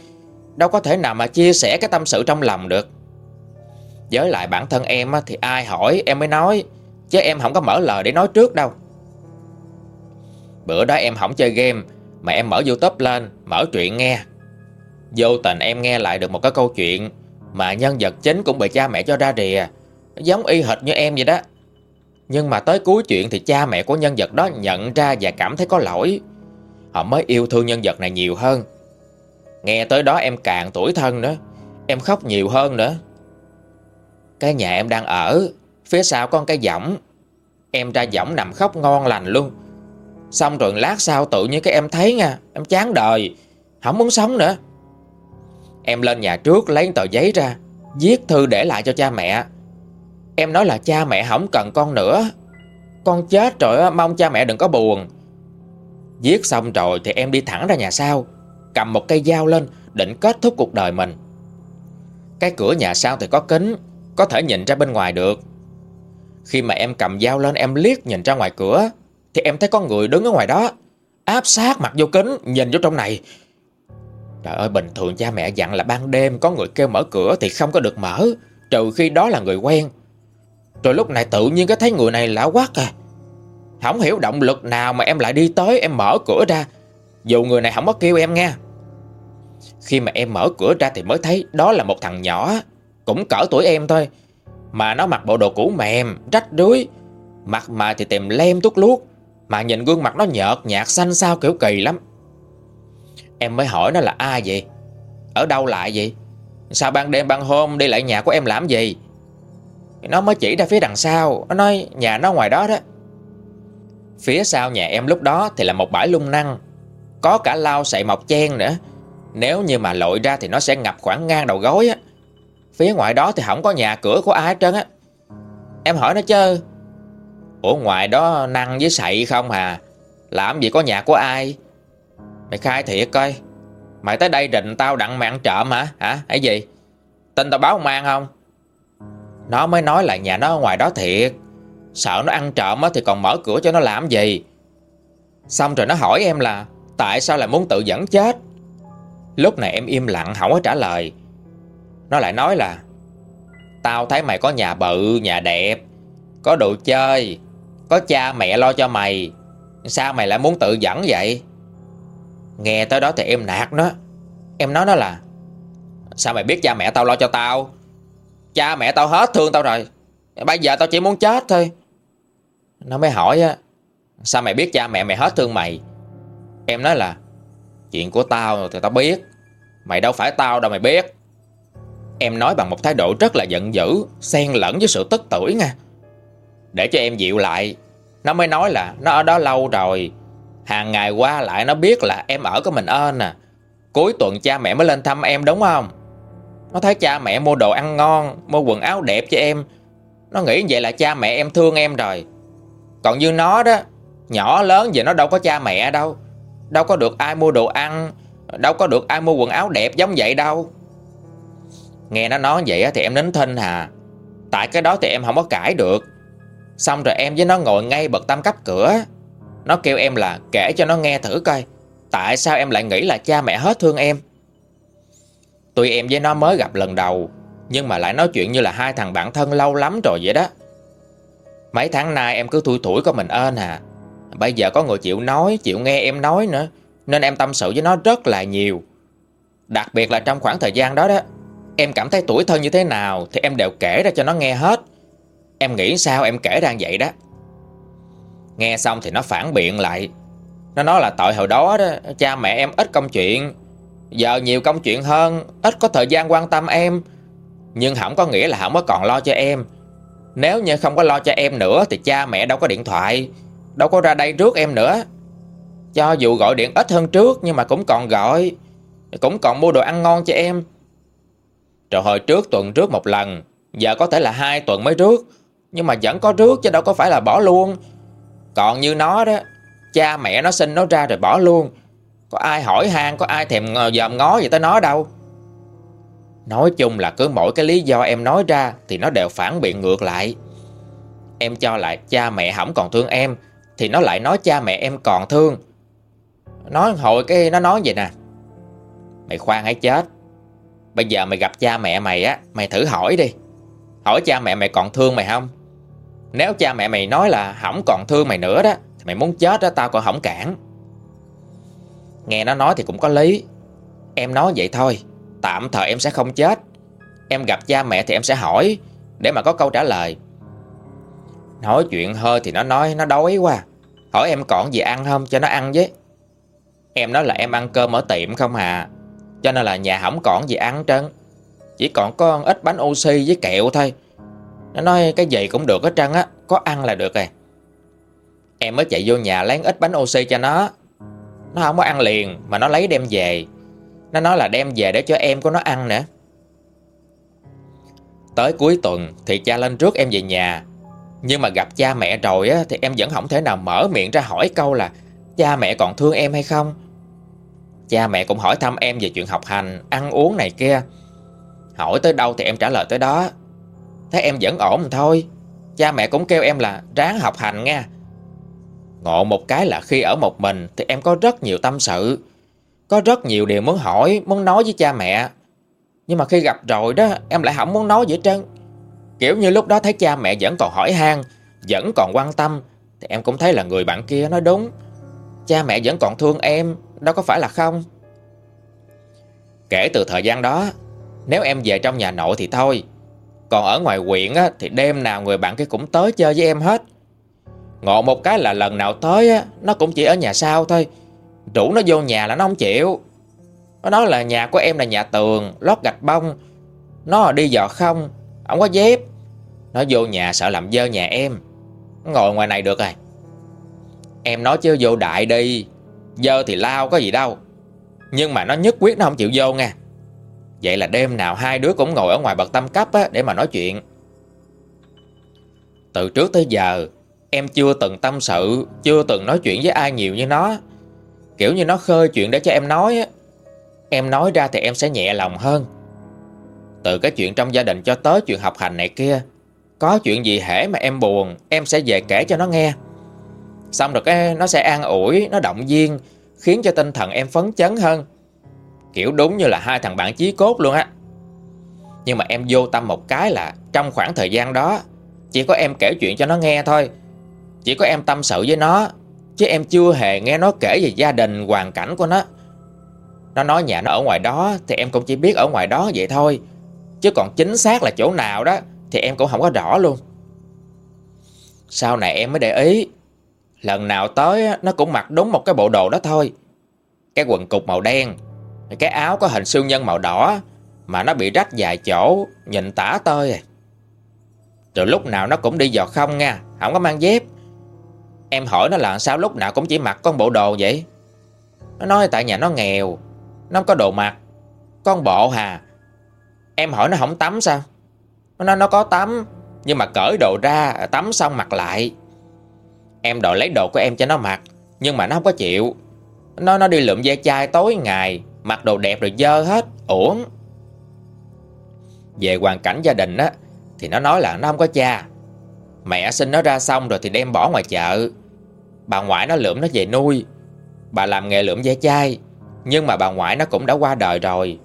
Đâu có thể nào mà chia sẻ cái tâm sự trong lòng được. Với lại bản thân em thì ai hỏi em mới nói, Chứ em không có mở lời để nói trước đâu. Bữa đó em không chơi game mà em mở youtube lên, Mở chuyện nghe. Vô tình em nghe lại được một cái câu chuyện Mà nhân vật chính cũng bị cha mẹ cho ra rìa. Giống y hệt như em vậy đó. Nhưng mà tới cuối chuyện Thì cha mẹ của nhân vật đó nhận ra Và cảm thấy có lỗi. Họ mới yêu thương nhân vật này nhiều hơn. Nghe tới đó em càng tuổi thân nữa, Em khóc nhiều hơn nữa. Cái nhà em đang ở, Phía sau con cái võng. Em ra võng nằm khóc ngon lành luôn. Xong rồi lát sau tự nhiên cái em thấy nha, Em chán đời, Không muốn sống nữa. Em lên nhà trước, lấy tờ giấy ra, Viết thư để lại cho cha mẹ. Em nói là cha mẹ không cần con nữa. Con chết rồi mong cha mẹ đừng có buồn. Viết xong rồi thì em đi thẳng ra nhà sau, Cầm một cây dao lên, Định kết thúc cuộc đời mình. Cái cửa nhà sau thì có kính, có thể nhìn ra bên ngoài được. Khi mà em cầm dao lên, em liếc nhìn ra ngoài cửa thì em thấy có người đứng ở ngoài đó Áp sát mặt vô kính Nhìn vô trong này. Trời ơi bình thường cha mẹ dặn là ban đêm Có người kêu mở cửa thì không có được mở Trừ khi đó là người quen. Rồi lúc này tự nhiên cái thấy người này lạ quắc à. Không hiểu động lực nào mà em lại đi tới Em mở cửa ra. Dù người này không có kêu em nghe. Khi mà em mở cửa ra thì mới thấy Đó là một thằng nhỏ cũng cỡ tuổi em thôi. Mà nó mặc bộ đồ cũ mềm, rách rưới. Mặt mà thì tìm lem tuốt luốt. Mà nhìn gương mặt nó nhợt nhạt, xanh sao kiểu kỳ lắm. Em mới hỏi nó là ai vậy? Ở đâu lại vậy? Sao ban đêm ban hôm đi lại nhà của em làm gì? Nó mới chỉ ra phía đằng sau, Nó nói nhà nó ngoài đó đó. Phía sau nhà em lúc đó Thì là một bãi lung năng, Có cả lau sậy mọc chen nữa. Nếu như mà lội ra thì nó sẽ ngập khoảng ngang đầu gối á. Phía ngoài đó thì không có nhà cửa của ai hết trơn á. Em hỏi nó chứ. Ủa ngoài đó năng với sậy không hà? Làm gì có nhà của ai? Mày khai thiệt coi. Mày tới đây định tao đặng mạng trộm hả? Hả? Hay gì? Tin tao báo công an không? Nó mới nói là nhà nó ở ngoài đó thiệt. Sợ nó ăn trộm thì còn mở cửa cho nó làm gì? Xong rồi nó hỏi em là Tại sao lại muốn tự dẫn chết? Lúc này em im lặng không có trả lời. Nó lại nói là Tao thấy mày có nhà bự, nhà đẹp Có đồ chơi có cha mẹ lo cho mày. Sao mày lại muốn tự dẫn vậy? Nghe tới đó thì em nạt nó. Em nói nó là, Sao mày biết cha mẹ tao lo cho tao? Cha mẹ tao hết thương tao rồi. Bây giờ tao chỉ muốn chết thôi. Nó mới hỏi á, Sao mày biết cha mẹ mày hết thương mày? Em nói là, Chuyện của tao thì tao biết. Mày đâu phải tao đâu mày biết. Em nói bằng một thái độ rất là giận dữ, Xen lẫn với sự tức tuổi nha. Để cho em dịu lại. Nó mới nói là nó ở đó lâu rồi. Hàng ngày qua lại nó biết là em ở có mình ơn à. Cuối tuần cha mẹ mới lên thăm em đúng không? Nó thấy cha mẹ mua đồ ăn ngon, Mua quần áo đẹp cho em. Nó nghĩ vậy là cha mẹ em thương em rồi. Còn như nó đó, Nhỏ lớn vậy nó đâu có cha mẹ đâu. Đâu có được ai mua đồ ăn, Đâu có được ai mua quần áo đẹp giống vậy đâu. Nghe nó nói vậy thì em nín thinh hà. Tại cái đó thì em không có cãi được. Xong rồi em với nó ngồi ngay bậc tam cấp cửa. Nó kêu em là kể cho nó nghe thử coi, Tại sao em lại nghĩ là cha mẹ hết thương em. Tụi em với nó mới gặp lần đầu, Nhưng mà lại nói chuyện như là hai thằng bạn thân lâu lắm rồi vậy đó. Mấy tháng nay em cứ thui thủi có mình ơn à. Bây giờ có người chịu nói, Chịu nghe em nói nữa, Nên em tâm sự với nó rất là nhiều. Đặc biệt là trong khoảng thời gian đó đó, Em cảm thấy tuổi thân như thế nào Thì em đều kể ra cho nó nghe hết. Em nghĩ sao em kể ra vậy đó? Nghe xong thì nó phản biện lại. Nó nói là tội hồi đó đó, Cha mẹ em ít công chuyện. Giờ nhiều công chuyện hơn, Ít có thời gian quan tâm em. Nhưng không có nghĩa là không có còn lo cho em. Nếu như không có lo cho em nữa Thì cha mẹ đâu có điện thoại, Đâu có ra đây trước em nữa. Cho dù gọi điện ít hơn trước Nhưng mà cũng còn gọi, Cũng còn mua đồ ăn ngon cho em. Rồi hồi trước tuần trước một lần, Giờ có thể là hai tuần mới trước. Nhưng mà vẫn có rước chứ đâu có phải là bỏ luôn. Còn như nó đó, Cha mẹ nó sinh nó ra rồi bỏ luôn. Có ai hỏi han, Có ai thèm dòm ngó gì tới nó đâu. Nói chung là cứ mỗi cái lý do em nói ra Thì nó đều phản biện ngược lại. Em cho là cha mẹ không còn thương em, Thì nó lại nói cha mẹ em còn thương. Nói hồi cái nó nói vậy nè. Mày khoan hãy chết. Bây giờ mày gặp cha mẹ mày á, Mày thử hỏi đi. Hỏi cha mẹ mày còn thương mày không? Nếu cha mẹ mày nói là không còn thương mày nữa đó, Thì mày muốn chết đó, tao còn không cản. Nghe nó nói thì cũng có lý. Em nói vậy thôi, Tạm thời em sẽ không chết. Em gặp cha mẹ thì em sẽ hỏi, Để mà có câu trả lời. Nói chuyện hơi thì nó nói, nó đói quá. Hỏi em còn gì ăn không, cho nó ăn với. Em nói là em ăn cơm ở tiệm không à Cho nên là nhà không còn gì ăn trơn. Chỉ còn có ít bánh oxy với kẹo thôi. Nó nói cái gì cũng được hết trơn á Có ăn là được rồi. Em mới chạy vô nhà lấy ít bánh oxy cho nó. Nó không có ăn liền Mà nó lấy đem về. Nó nói là đem về để cho em của nó ăn nữa. Tới cuối tuần thì cha lên trước em về nhà. Nhưng mà gặp cha mẹ rồi á, thì em vẫn không thể nào mở miệng ra hỏi câu là Cha mẹ còn thương em hay không. Cha mẹ cũng hỏi thăm em về chuyện học hành Ăn uống này kia. Hỏi tới đâu thì em trả lời tới đó. Thấy em vẫn ổn thôi. Cha mẹ cũng kêu em là ráng học hành nha. Ngộ một cái là khi ở một mình Thì em có rất nhiều tâm sự. Có rất nhiều điều muốn hỏi, Muốn nói với cha mẹ. Nhưng mà khi gặp rồi đó, Em lại không muốn nói gì hết trơn. Kiểu như lúc đó thấy cha mẹ vẫn còn hỏi han, Vẫn còn quan tâm, Thì em cũng thấy là người bạn kia nói đúng. Cha mẹ vẫn còn thương em, Đâu có phải là không? Kể từ thời gian đó, Nếu em về trong nhà nội thì thôi. Còn ở ngoài huyện á, thì đêm nào người bạn kia cũng tới chơi với em hết. Ngộ một cái là lần nào tới á, Nó cũng chỉ ở nhà sau thôi. Rủ nó vô nhà là nó không chịu. Nó nói là nhà của em là nhà tường Lót gạch bông. Nó đi dò không Không có dép. Nó vô nhà sợ làm dơ nhà em. Ngồi ngoài này được rồi. Em nói chứ vô đại đi Dơ thì lao có gì đâu. Nhưng mà nó nhất quyết nó không chịu vô nha. Vậy là đêm nào hai đứa cũng ngồi ở ngoài bậc tam cấp á, để mà nói chuyện. Từ trước tới giờ Em chưa từng tâm sự Chưa từng nói chuyện với ai nhiều như nó. Kiểu như nó khơi chuyện để cho em nói á. Em nói ra thì em sẽ nhẹ lòng hơn. Từ cái chuyện trong gia đình cho tới chuyện học hành này kia Có chuyện gì hễ mà em buồn Em sẽ về kể cho nó nghe. Xong rồi cái nó sẽ an ủi Nó động viên Khiến cho tinh thần em phấn chấn hơn. Kiểu đúng như là hai thằng bạn chí cốt luôn á. Nhưng mà em vô tâm một cái là Trong khoảng thời gian đó, Chỉ có em kể chuyện cho nó nghe thôi. Chỉ có em tâm sự với nó, Chứ em chưa hề nghe nó kể về gia đình, Hoàn cảnh của nó. Nó nói nhà nó ở ngoài đó Thì em cũng chỉ biết ở ngoài đó vậy thôi. Chứ còn chính xác là chỗ nào đó Thì em cũng không có rõ luôn. Sau này em mới để ý, Lần nào tới nó cũng mặc đúng một cái bộ đồ đó thôi. Cái quần cục màu đen cái áo có hình siêu nhân màu đỏ Mà nó bị rách dài chỗ, Nhìn tả tơi à. Rồi lúc nào nó cũng đi dò không nha, Không có mang dép. Em hỏi nó là sao lúc nào cũng chỉ mặc con bộ đồ vậy? Nó nói tại nhà nó nghèo, Nó không có đồ mặc, Con bộ hà. Em hỏi nó không tắm sao? Nó nói nó có tắm, Nhưng mà cởi đồ ra, tắm xong mặc lại. Em đòi lấy đồ của em cho nó mặc, Nhưng mà nó không có chịu. Nó nó đi lượm ve chai tối ngày Mặc đồ đẹp rồi dơ hết, Uổng. Về hoàn cảnh gia đình á, Thì nó nói là nó không có cha. Mẹ sinh nó ra xong rồi thì đem bỏ ngoài chợ. Bà ngoại nó lượm nó về nuôi. Bà làm nghề lượm ve chai, Nhưng mà bà ngoại nó cũng đã qua đời rồi.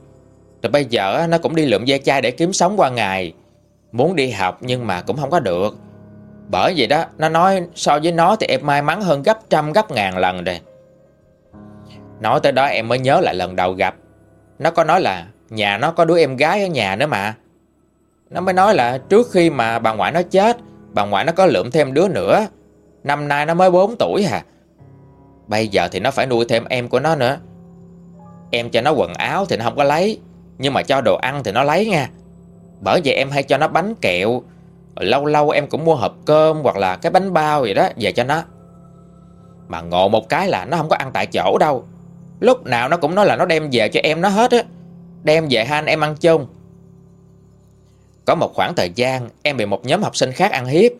Rồi bây giờ nó cũng đi lượm ve chai để kiếm sống qua ngày. Muốn đi học nhưng mà cũng không có được. Bởi vậy đó, Nó nói so với nó thì em may mắn hơn gấp trăm, gấp ngàn lần rồi Nói tới đó em mới nhớ lại lần đầu gặp. Nó có nói là Nhà nó có đứa em gái ở nhà nữa mà. Nó mới nói là trước khi mà bà ngoại nó chết, Bà ngoại nó có lượm thêm đứa nữa. Năm nay nó mới 4 tuổi à Bây giờ thì nó phải nuôi thêm em của nó nữa. Em cho nó quần áo thì nó không có lấy, Nhưng mà cho đồ ăn thì nó lấy nha. Bởi vậy em hay cho nó bánh kẹo. Lâu lâu em cũng mua hộp cơm Hoặc là cái bánh bao gì đó về cho nó. Mà ngộ một cái là nó không có ăn tại chỗ đâu. Lúc nào nó cũng nói là nó đem về cho em nó hết á. Đem về hai anh em ăn chung Có một khoảng thời gian, Em bị một nhóm học sinh khác ăn hiếp.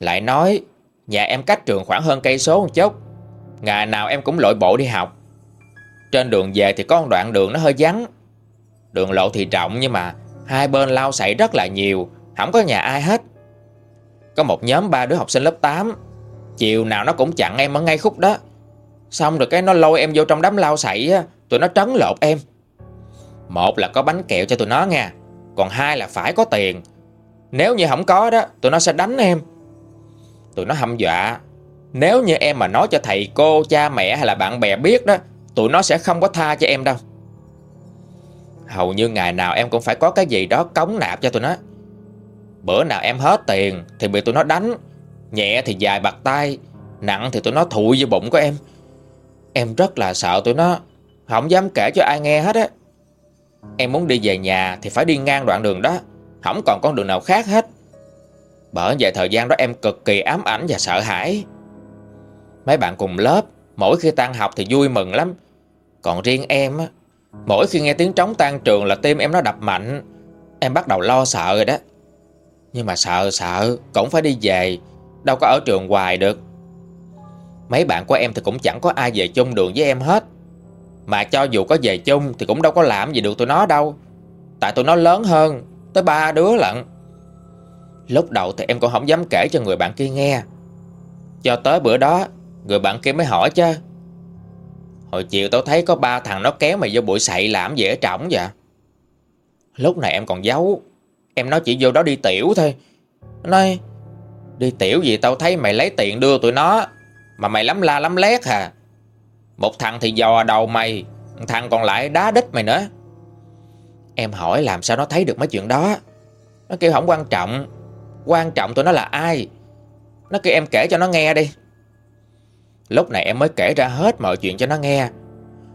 Lại nói, Nhà em cách trường khoảng hơn cây số một chút. Ngày nào em cũng lội bộ đi học. Trên đường về thì có một đoạn đường nó hơi vắng. Đường lộ thì rộng nhưng mà Hai bên lao sậy rất là nhiều, Không có nhà ai hết. Có một nhóm ba đứa học sinh lớp 8 Chiều nào nó cũng chặn em ở ngay khúc đó. Xong rồi cái nó lôi em vô trong đám lao sậy á Tụi nó trấn lột em. Một là có bánh kẹo cho tụi nó nha Còn hai là phải có tiền. Nếu như không có đó Tụi nó sẽ đánh em. Tụi nó hâm dọa Nếu như em mà nói cho thầy cô, cha mẹ hay là bạn bè biết đó Tụi nó sẽ không có tha cho em đâu. Hầu như ngày nào em cũng phải có cái gì đó cống nạp cho tụi nó. Bữa nào em hết tiền Thì bị tụi nó đánh Nhẹ thì dài bạc tay Nặng thì tụi nó thụi vô bụng của em. Em rất là sợ tụi nó. Không dám kể cho ai nghe hết á. Em muốn đi về nhà Thì phải đi ngang đoạn đường đó. Không còn con đường nào khác hết. Bởi vậy thời gian đó em cực kỳ ám ảnh và sợ hãi. Mấy bạn cùng lớp, Mỗi khi tan học thì vui mừng lắm. Còn riêng em á, Mỗi khi nghe tiếng trống tan trường là tim em nó đập mạnh. Em bắt đầu lo sợ rồi đó. Nhưng mà sợ sợ, Cũng phải đi về. Đâu có ở trường hoài được. Mấy bạn của em thì cũng chẳng có ai về chung đường với em hết. Mà cho dù có về chung Thì cũng đâu có làm gì được tụi nó đâu. Tại tụi nó lớn hơn, Tới ba đứa lận. Lúc đầu thì em cũng không dám kể cho người bạn kia nghe. Cho tới bữa đó, Người bạn kia mới hỏi chứ. Hồi chiều tao thấy có ba thằng nó kéo mày vô bụi sậy làm gì ở trỏng vậy? Lúc này em còn giấu. Em nói chỉ vô đó đi tiểu thôi. Nói, Đi tiểu gì tao thấy mày lấy tiền đưa tụi nó. Mà mày lắm la lắm lét hà Một thằng thì dò đầu mày Thằng còn lại đá đít mày nữa. Em hỏi làm sao nó thấy được mấy chuyện đó. Nó kêu không quan trọng Quan trọng tụi nó là ai. Nó kêu em kể cho nó nghe đi. Lúc này em mới kể ra hết mọi chuyện cho nó nghe.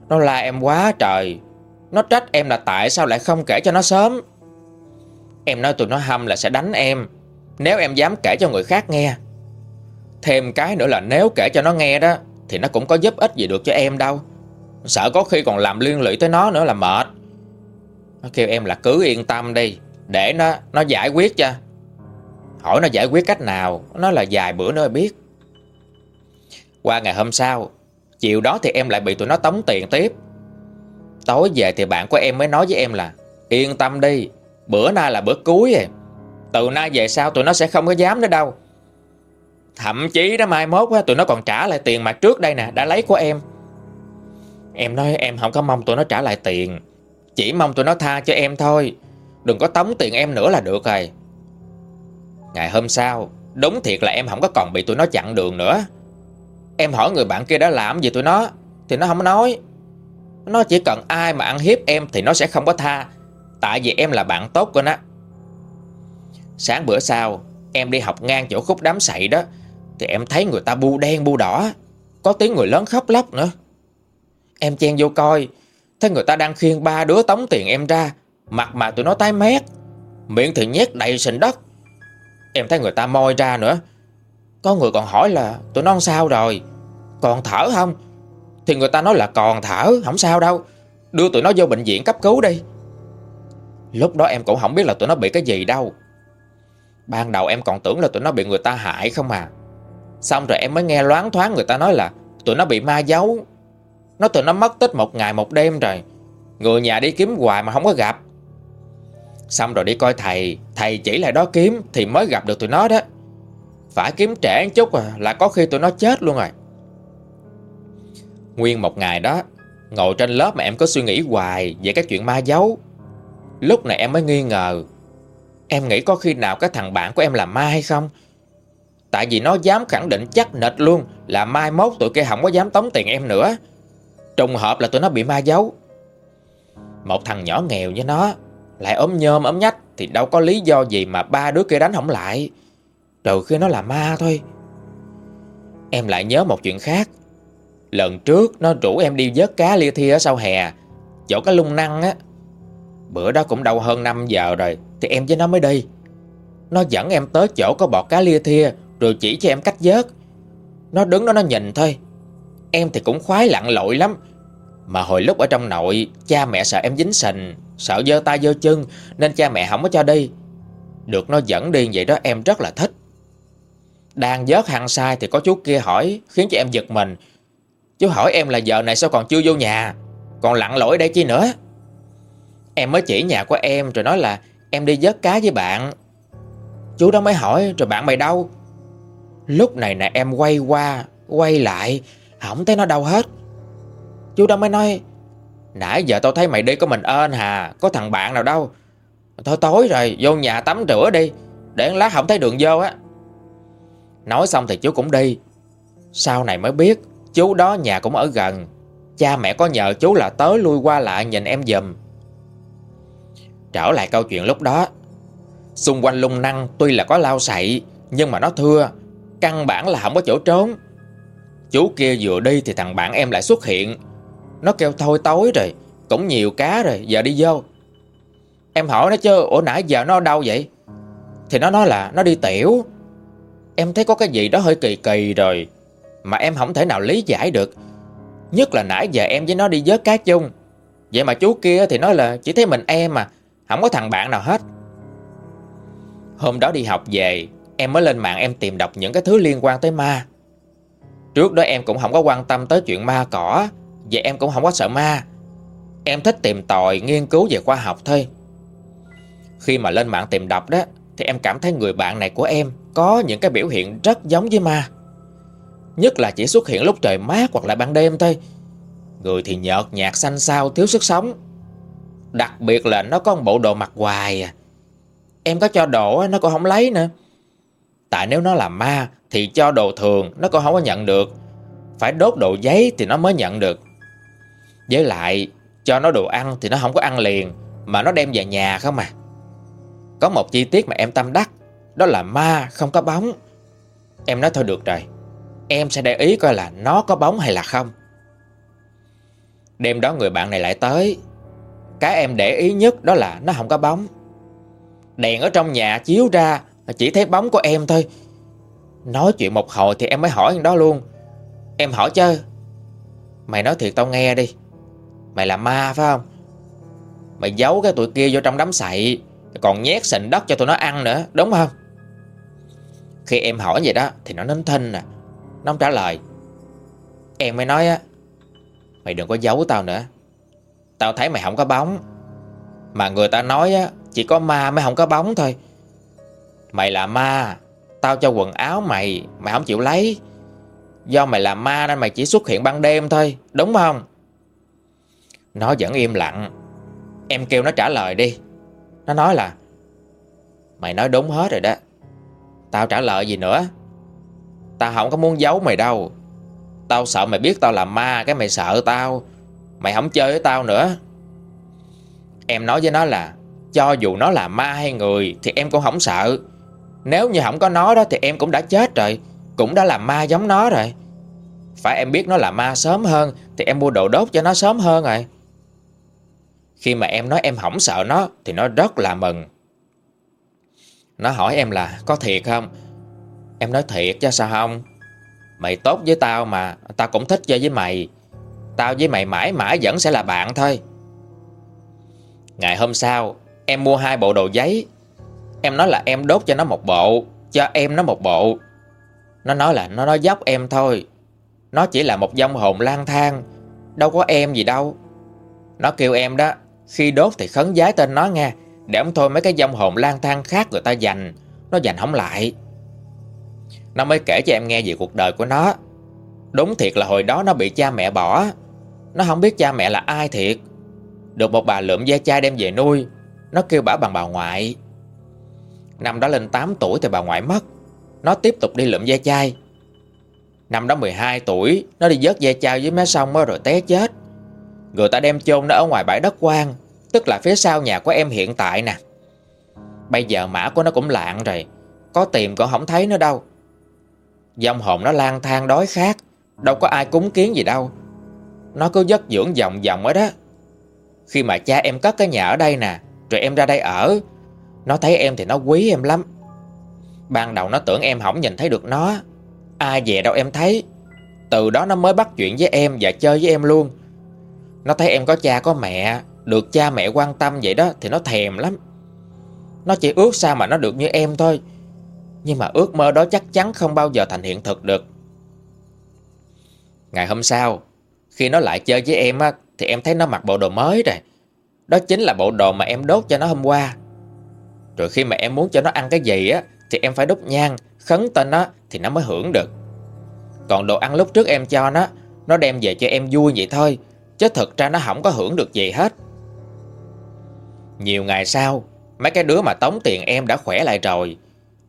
Nó la em quá trời. Nó trách em là tại sao lại không kể cho nó sớm. Em nói tụi nó hâm là sẽ đánh em, Nếu em dám kể cho người khác nghe. Thêm cái nữa là nếu kể cho nó nghe đó, Thì nó cũng có giúp ích gì được cho em đâu. Sợ có khi còn làm liên lụy tới nó nữa là mệt. Nó kêu em là cứ yên tâm đi, Để nó nó giải quyết cho. Hỏi nó giải quyết cách nào, Nó là vài bữa nữa biết. Qua ngày hôm sau, Chiều đó thì em lại bị tụi nó tống tiền tiếp. Tối về thì bạn của em mới nói với em là, Yên tâm đi, Bữa nay là bữa cuối rồi Từ nay về sau tụi nó sẽ không có dám nữa đâu. Thậm chí đó mai mốt á, tụi nó còn trả lại tiền mà trước đây nè Đã lấy của em. Em nói em không có mong tụi nó trả lại tiền Chỉ mong tụi nó tha cho em thôi. Đừng có tống tiền em nữa là được rồi. Ngày hôm sau Đúng thiệt là em không có còn bị tụi nó chặn đường nữa. Em hỏi người bạn kia đã làm gì tụi nó Thì nó không nói. Nó chỉ cần ai mà ăn hiếp em Thì nó sẽ không có tha Tại vì em là bạn tốt của nó. Sáng bữa sau Em đi học ngang chỗ khúc đám sậy đó thì em thấy người ta bu đen bu đỏ, Có tiếng người lớn khóc lóc nữa. Em chen vô coi, Thấy người ta đang khiêng ba đứa tống tiền em ra, Mặt mà tụi nó tái mét, Miệng thì nhét đầy sình đất. Em thấy người ta moi ra nữa. Có người còn hỏi là tụi nó sao rồi, Còn thở không? Thì người ta nói là còn thở, Không sao đâu. Đưa tụi nó vô bệnh viện cấp cứu đi. Lúc đó em cũng không biết là tụi nó bị cái gì đâu. Ban đầu em còn tưởng là tụi nó bị người ta hại không à. Xong rồi em mới nghe loáng thoáng người ta nói là Tụi nó bị ma giấu Nó tụi nó mất tích một ngày một đêm rồi. Người nhà đi kiếm hoài mà không có gặp. Xong rồi đi coi thầy. Thầy chỉ lại đó kiếm Thì mới gặp được tụi nó đó. Phải kiếm trẻ chút à Là có khi tụi nó chết luôn rồi. Nguyên một ngày đó, Ngồi trên lớp mà em có suy nghĩ hoài Về cái chuyện ma giấu Lúc này em mới nghi ngờ. Em nghĩ có khi nào cái thằng bạn của em là ma hay không? Tại vì nó dám khẳng định chắc nịch luôn Là mai mốt tụi kia không có dám tống tiền em nữa. Trùng hợp là tụi nó bị ma giấu Một thằng nhỏ nghèo như nó Lại ốm nhôm ốm nhách Thì đâu có lý do gì mà ba đứa kia đánh không lại. Trừ khi nó là ma thôi. Em lại nhớ một chuyện khác. Lần trước nó rủ em đi vớt cá lia thi ở sau hè, Chỗ cái lung năng á. Bữa đó cũng đâu hơn 5 giờ rồi Thì em với nó mới đi. Nó dẫn em tới chỗ có bọt cá lia thia rồi chỉ cho em cách vớt. Nó đứng đó, nó nhìn thôi. Em thì cũng khoái lặn lội lắm. Mà hồi lúc ở trong nội, Cha mẹ sợ em dính sình, Sợ dơ tay dơ chân, Nên cha mẹ không có cho đi. Được nó dẫn đi vậy đó, em rất là thích. Đang vớt hàng sai Thì có chú kia hỏi, Khiến cho em giật mình. Chú hỏi em là giờ này sao còn chưa vô nhà? Còn lặn lội đây chi nữa? Em mới chỉ nhà của em, rồi nói là Em đi vớt cá với bạn. Chú đó mới hỏi, rồi bạn mày đâu? Lúc này nè, em quay qua, Quay lại. Không thấy nó đâu hết. Chú đâu mới nói, Nãy giờ tao thấy mày đi có mình ơn hà, Có thằng bạn nào đâu. Thôi, tối rồi, vô nhà tắm rửa đi, Để lát không thấy đường vô á. Nói xong thì chú cũng đi. Sau này mới biết, Chú đó nhà cũng ở gần. Cha mẹ có nhờ chú là tới lui qua lại nhìn em dùm Trở lại câu chuyện lúc đó. Xung quanh lung năng tuy là có lao sậy, Nhưng mà nó thưa. Căn bản là không có chỗ trốn. Chú kia vừa đi thì thằng bạn em lại xuất hiện. Nó kêu thôi tối rồi, Cũng nhiều cá rồi, giờ đi vô. Em hỏi nó chứ, Ủa nãy giờ nó đâu vậy? Thì nó nói là nó đi tiểu. Em thấy có cái gì đó hơi kỳ kỳ rồi, Mà em không thể nào lý giải được. Nhất là nãy giờ em với nó đi vớt cá chung. Vậy mà chú kia thì nói là Chỉ thấy mình em mà Không có thằng bạn nào hết. Hôm đó đi học về Em mới lên mạng em tìm đọc những cái thứ liên quan tới ma. Trước đó em cũng không có quan tâm tới chuyện ma cỏ vậy em cũng không có sợ ma. Em thích tìm tòi, nghiên cứu về khoa học thôi. Khi mà lên mạng tìm đọc đó Thì em cảm thấy người bạn này của em Có những cái biểu hiện rất giống với ma. Nhất là chỉ xuất hiện lúc trời mát hoặc là ban đêm thôi. Người thì nhợt nhạt xanh xao thiếu sức sống. Đặc biệt là nó có một bộ đồ mặc hoài à. Em có cho đồ nó cũng không lấy nữa. Tại nếu nó là ma, Thì cho đồ thường, nó cũng không có nhận được. Phải đốt đồ giấy thì nó mới nhận được. Với lại, Cho nó đồ ăn thì nó không có ăn liền, Mà nó đem về nhà không à. Có một chi tiết mà em tâm đắc, Đó là ma không có bóng. Em nói thôi được rồi, Em sẽ để ý coi là nó có bóng hay là không. Đêm đó người bạn này lại tới. Cái em để ý nhất đó là nó không có bóng. Đèn ở trong nhà chiếu ra chỉ thấy bóng của em thôi. Nói chuyện một hồi thì em mới hỏi đó luôn. Em hỏi chứ. Mày nói thiệt tao nghe đi. Mày là ma phải không? Mày giấu cái tụi kia vô trong đám sậy, Còn nhét sình đất cho tụi nó ăn nữa, Đúng không? Khi em hỏi vậy đó Thì nó nín thinh nè Nó không trả lời. Em mới nói á, Mày đừng có giấu tao nữa. Tao thấy mày không có bóng. Mà người ta nói á, Chỉ có ma mới không có bóng thôi. Mày là ma. Tao cho quần áo mày Mày không chịu lấy. Do mày là ma nên mày chỉ xuất hiện ban đêm thôi, Đúng không? Nó vẫn im lặng. Em kêu nó trả lời đi. Nó nói là, Mày nói đúng hết rồi đó. Tao trả lời gì nữa? Tao không có muốn giấu mày đâu. Tao sợ mày biết tao là ma, Cái mày sợ tao. Mày không chơi với tao nữa. Em nói với nó là, Cho dù nó là ma hay người Thì em cũng không sợ. Nếu như không có nó đó thì em cũng đã chết rồi, Cũng đã làm ma giống nó rồi. Phải em biết nó là ma sớm hơn Thì em mua đồ đốt cho nó sớm hơn rồi. Khi mà em nói em không sợ nó Thì nó rất là mừng. Nó hỏi em là, Có thiệt không? Em nói, thiệt chứ sao không? Mày tốt với tao mà, Tao cũng thích chơi với mày. Tao với mày mãi mãi vẫn sẽ là bạn thôi. Ngày hôm sau, Em mua hai bộ đồ giấy Em nói là em đốt cho nó một bộ, Cho em nó một bộ. Nó nói là nó nói dốc em thôi. Nó chỉ là một vong hồn lang thang, Đâu có em gì đâu. Nó kêu em đó, Khi đốt thì khấn giái tên nó nghe, Để ông thôi mấy cái vong hồn lang thang khác người ta dành Nó dành không lại. Nó mới kể cho em nghe về cuộc đời của nó. Đúng thiệt là hồi đó nó bị cha mẹ bỏ. Nó không biết cha mẹ là ai thiệt. Được một bà lượm da chai đem về nuôi. Nó kêu bà bằng bà ngoại. Năm đó lên 8 tuổi thì bà ngoại mất. Nó tiếp tục đi lượm da chai. Năm đó 12 tuổi, Nó đi vớt da chai với mé sông rồi té chết. Người ta đem chôn nó ở ngoài bãi đất quang Tức là phía sau nhà của em hiện tại nè. Bây giờ mã của nó cũng lạng rồi, Có tìm cũng không thấy nó đâu. Dòng hồn nó lang thang đói khát, Đâu có ai cúng kiến gì đâu. Nó cứ giấc dưỡng vòng vòng ở đó. Khi mà cha em cất cái nhà ở đây nè, Rồi em ra đây ở nó thấy em thì nó quý em lắm. Ban đầu nó tưởng em không nhìn thấy được nó. Ai về đâu em thấy. Từ đó nó mới bắt chuyện với em Và chơi với em luôn. Nó thấy em có cha có mẹ, Được cha mẹ quan tâm vậy đó Thì nó thèm lắm. Nó chỉ ước sao mà nó được như em thôi. Nhưng mà ước mơ đó chắc chắn không bao giờ thành hiện thực được. Ngày hôm sau, Khi nó lại chơi với em á, Thì em thấy nó mặc bộ đồ mới rồi. Đó chính là bộ đồ mà em đốt cho nó hôm qua. Rồi khi mà em muốn cho nó ăn cái gì á, Thì em phải đốt nhang, Khấn tên nó thì nó mới hưởng được. Còn đồ ăn lúc trước em cho nó Nó đem về cho em vui vậy thôi, Chứ thực ra nó không có hưởng được gì hết. Nhiều ngày sau, Mấy cái đứa mà tống tiền em đã khỏe lại rồi.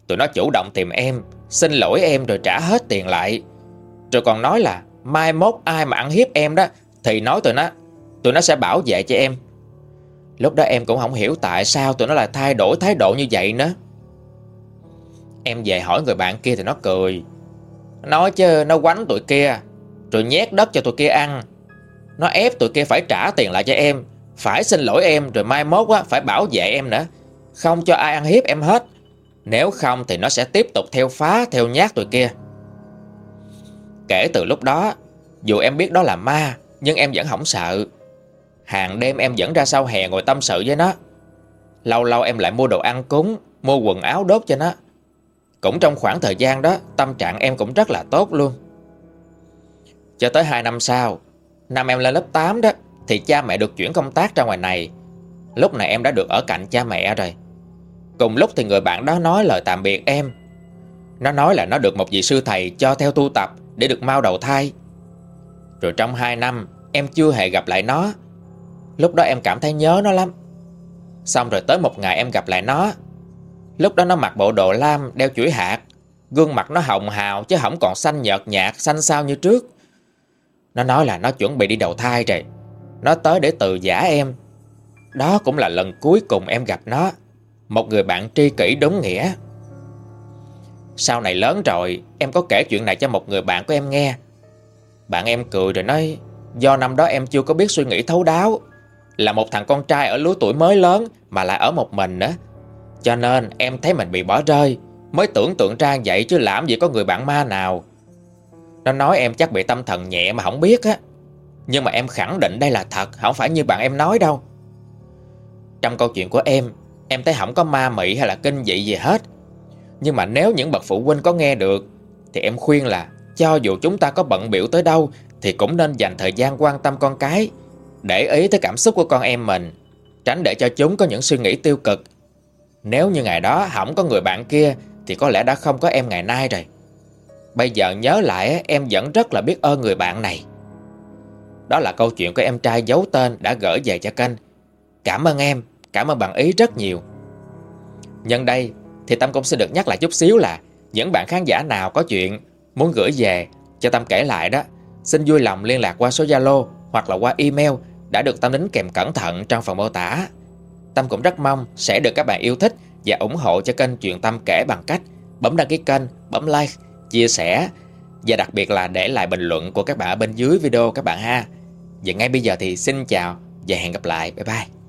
Tụi nó chủ động tìm em, Xin lỗi em rồi trả hết tiền lại. Rồi còn nói là Mai mốt ai mà ăn hiếp em đó, Thì nói tụi nó Tụi nó sẽ bảo vệ cho em. Lúc đó em cũng không hiểu tại sao tụi nó lại thay đổi thái độ như vậy nữa. Em về hỏi người bạn kia thì nó cười. Nói chứ nó quánh tụi kia Rồi nhét đất cho tụi kia ăn. Nó ép tụi kia phải trả tiền lại cho em Phải xin lỗi em Rồi mai mốt á, phải bảo vệ em nữa. Không cho ai ăn hiếp em hết. Nếu không thì nó sẽ tiếp tục theo phá Theo nhát tụi kia. Kể từ lúc đó Dù em biết đó là ma Nhưng em vẫn không sợ. Hàng đêm em dẫn ra sau hè ngồi tâm sự với nó. Lâu lâu em lại mua đồ ăn cúng, Mua quần áo đốt cho nó. Cũng trong khoảng thời gian đó, Tâm trạng em cũng rất là tốt luôn. Cho tới 2 năm sau, Năm em lên lớp 8 đó, Thì cha mẹ được chuyển công tác ra ngoài này. Lúc này em đã được ở cạnh cha mẹ rồi. Cùng lúc thì người bạn đó nói lời tạm biệt em. Nó nói là nó được một vị sư thầy cho theo tu tập Để được mau đầu thai. Rồi trong 2 năm, Em chưa hề gặp lại nó. Lúc đó em cảm thấy nhớ nó lắm. Xong rồi tới một ngày em gặp lại nó. Lúc đó nó mặc bộ đồ lam, đeo chuỗi hạt. Gương mặt nó hồng hào chứ không còn xanh nhợt nhạt, xanh sao như trước. Nó nói là nó chuẩn bị đi đầu thai rồi. Nó tới để từ giả em. Đó cũng là lần cuối cùng em gặp nó. Một người bạn tri kỷ đúng nghĩa. Sau này lớn rồi, Em có kể chuyện này cho một người bạn của em nghe. Bạn em cười rồi nói, Do năm đó em chưa có biết suy nghĩ thấu đáo. Là một thằng con trai ở lứa tuổi mới lớn Mà lại ở một mình á. Cho nên em thấy mình bị bỏ rơi, Mới tưởng tượng ra vậy chứ làm gì có người bạn ma nào. Nó nói em chắc bị tâm thần nhẹ mà không biết á. Nhưng mà em khẳng định đây là thật, Không phải như bạn em nói đâu. Trong câu chuyện của em Em thấy không có ma mị hay là kinh dị gì hết. Nhưng mà nếu những bậc phụ huynh có nghe được, Thì em khuyên là Cho dù chúng ta có bận biểu tới đâu, Thì cũng nên dành thời gian quan tâm con cái. Để ý tới cảm xúc của con em mình Tránh để cho chúng có những suy nghĩ tiêu cực. Nếu như ngày đó không có người bạn kia Thì có lẽ đã không có em ngày nay rồi. Bây giờ nhớ lại em vẫn rất là biết ơn người bạn này. Đó là câu chuyện của em trai giấu tên đã gửi về cho kênh. Cảm ơn em, cảm ơn bạn ý rất nhiều. Nhân đây thì Tâm cũng xin được nhắc lại chút xíu là Những bạn khán giả nào có chuyện muốn gửi về cho Tâm kể lại đó Xin vui lòng liên lạc qua số Zalo hoặc là qua email đã được Tâm đính kèm cẩn thận trong phần mô tả Tâm cũng rất mong sẽ được các bạn yêu thích và ủng hộ cho kênh Chuyện Tâm kể bằng cách bấm đăng ký kênh, bấm like, chia sẻ và đặc biệt là để lại bình luận của các bạn ở bên dưới video các bạn ha. Và ngay bây giờ thì xin chào và hẹn gặp lại. Bye bye.